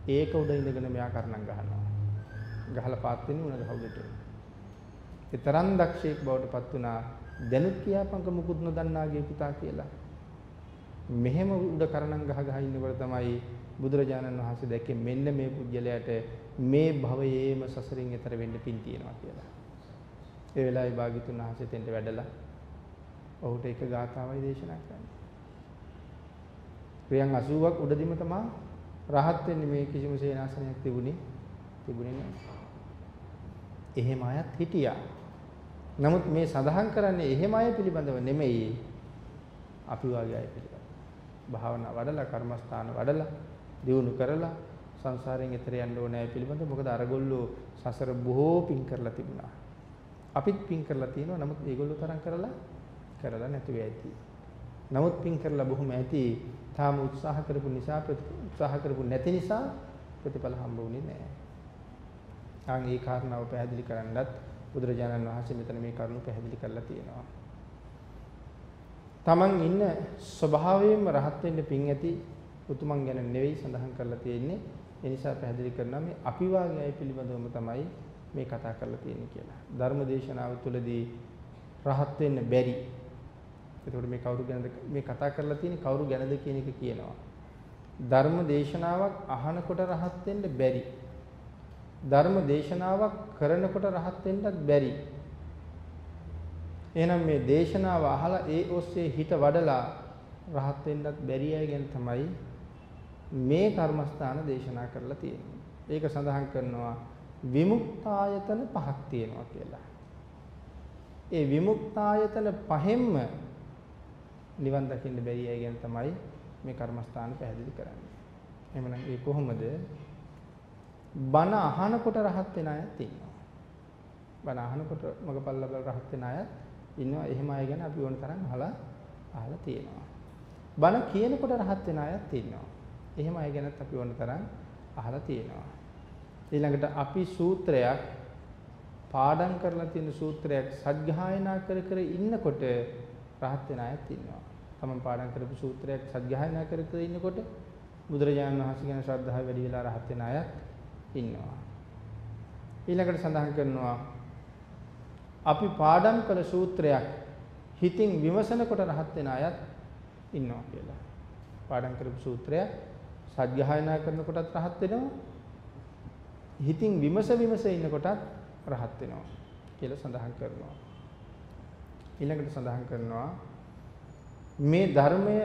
ඒක උඩ ඉඳගෙන මෙයා කරණම් ගහනවා. ගහලා පාත් වෙන්නේ උණ ගහ උඩට. ඒ තරම් දක්ෂයෙක් බවට පත් වුණා. දැනුත් කියාපංක මුකුත් නොදන්නාගේ පුතා කියලා. මෙහෙම උඩ කරණම් ගහ ගහ ඉන්නකොට තමයි බුදුරජාණන් වහන්සේ දැක්කේ මෙන්න මේ පුජ්‍යලයට මේ භවයේම සසරින් එතර වෙන්න පින් තියෙනවා කියලා. ඒ වෙලාවේ භාග්‍යතුන් වහන්සේ තෙන්ට වැඩලා ඔහුට එක ගාථාවයි දේශනා කරන්නේ. ක්‍රියන් 80ක් උඩදීම තමයි රහත් වෙන්නේ මේ කිසිම සේනාසනයක් තිබුණේ තිබුණේ නැහැ. එහෙම අයත් හිටියා. නමුත් මේ සඳහන් කරන්නේ එහෙම අය පිළිබඳව නෙමෙයි අපි වාගේ අය පිළිබඳව. භාවනා වඩලා කර්මස්ථාන වඩලා දියුණු කරලා සංසාරයෙන් එතර යන්න ඕනේ පිළිබඳව මොකද අරගොල්ලෝ සසර බොහෝ පින් කරලා තිබුණා. අපිත් පින් කරලා තියෙනවා නමුත් ඒගොල්ලෝ තරම් කරලා කරලා නැතුව ඇති. නමුත් පින් කරලා බොහොම ඇති. තාම උත්සාහ කරපු නිසා උත්සාහ කරපු නැති නිසා ප්‍රතිඵල හම්බ වුණේ නැහැ. ආන් ඒ කාරණාව පැහැදිලි කරන්නත් බුදුරජාණන් වහන්සේ මෙතන මේ කරුණු පැහැදිලි කරලා තියෙනවා. Taman ඉන්න ස්වභාවයෙන්ම රහත් වෙන්න පින් ඇති උතුමන් ගැන නෙවෙයි සඳහන් කරලා තියෙන්නේ. ඒ නිසා පැහැදිලි කරනවා මේ අපි වාගේ අය පිළිබඳවම තමයි මේ කතා කරලා තියෙන්නේ කියලා. ධර්ම දේශනාව තුළදී රහත් වෙන්න බැරි. එතකොට මේ කවුරු ගැනද මේ කතා කරලා තියෙන්නේ කවුරු ගැනද කියන එක කියනවා. ධර්ම දේශනාවක් අහනකොට රහත් වෙන්න බැරි. ධර්ම දේශනාවක් කරනකොට රහත් වෙන්නත් බැරි. එහෙනම් මේ දේශනාව අහලා ඒ ඔස්සේ හිත වඩලා රහත් වෙන්නත් බැරි අය ගැන තමයි මේ කර්මස්ථාන දේශනා කරලා තියෙන්නේ. ඒක සඳහන් කරනවා විමුක්තායතන පහක් තියෙනවා කියලා. ඒ විමුක්තායතන පහෙන්ම නිවන් දකින්න බැරි අය ගැන තමයි මේ කර්මස්ථාන පැහැදිලි කරන්නේ. එහෙමනම් ඒ කොහොමද? බණ අහනකොට රහත් වෙන අයත් ඉන්නවා. බණ අහනකොට මගපල් ලබල රහත් වෙන අයත් ඉන්නවා. එහෙම අය ගැන අපි ඕන තරම් අහලා අහලා තියෙනවා. බණ කියනකොට රහත් වෙන අයත් ඉන්නවා. එහෙම අය ගැනත් අපි ඕන තරම් අහලා තියෙනවා. ඊළඟට අපි සූත්‍රයක් පාඩම් කරලා තියෙන සූත්‍රයක් සත්‍යයනා කර කර ඉන්නකොට රහත් වෙන අයත් ඉන්නවා. තමන් පාඩම් කරපු සූත්‍රයක් සත්‍යයනා කර කර ඉන්නකොට බුදුරජාණන් වහන්සේ ගැන ශ්‍රද්ධාව වැඩි වෙලා රහත් වෙන අයත් ඉන්නවා. ඊළඟට සඳහන් කරනවා අපි පාඩම් කළ සූත්‍රයක් හිතින් විමසනකොට රහත් වෙන අයත් ඉන්නවා කියලා. පාඩම් කරපු සූත්‍රයක් සත්‍යයනා කරනකොටත් රහත් වෙනවා. හිතින් විමස විමස ඉන්නකොටත් රහත් වෙනවා කියලා සඳහන් කරනවා. ඊළඟට සඳහන් කරනවා මේ ධර්මය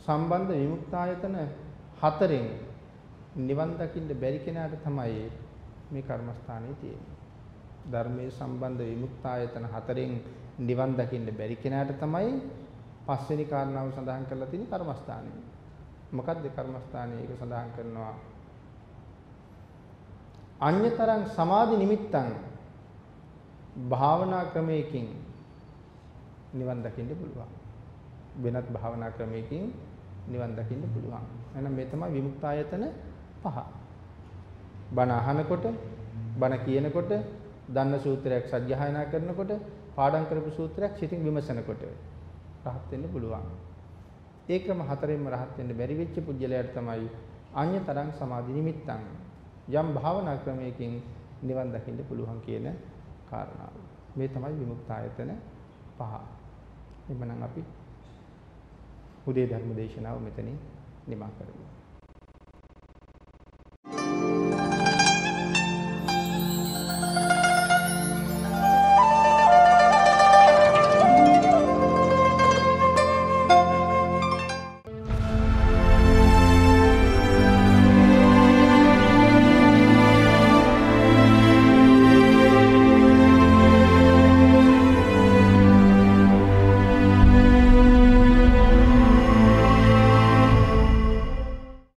සම්බන්ධ විමුක්තායතන හතරෙන් නිවන් දකින්න බැරි කෙනාට තමයි මේ කර්මස්ථානයේ තියෙන්නේ. ධර්මයේ සම්බන්ධ විමුක්තායතන හතරෙන් නිවන් දකින්න බැරි කෙනාට තමයි පස්වෙනි කාරණාව සඳහන් කරලා තියෙන කර්මස්ථානය. මොකක්ද කර්මස්ථානය? ඒක සඳහන් කරනවා අඤ්‍යතරං සමාධි නිමිත්තං භාවනා ක්‍රමයකින් නිවන් දකින්න පුළුවන්. වෙනත් භාවනා ක්‍රමයකින් නිවන් දකින්න පුළුවන්. එහෙනම් මේ තමයි විමුක්තායතන පහ. බණ අහනකොට, බණ කියනකොට, දන්න සූත්‍රයක් සජ්ජායනා කරනකොට, පාඩම් කරපු සූත්‍රයක් සිතින් විමසනකොට රහත් වෙන්න පුළුවන්. ඒ ක්‍රම හතරෙන්ම රහත් වෙන්න බැරි වෙච්ච පුජ්‍යලයට තමයි අඤ්‍යතරං සමාධි නිමිත්තං යම් භාවනා ක්‍රමයකින් නිවන් දකින්න පුළුවන් කියන කාරණාව. මේ තමයි විමුක්තායතන පහ. එhmenan අපි උදේ ධර්ම දේශනාව මෙතනින් නිමා කරමු.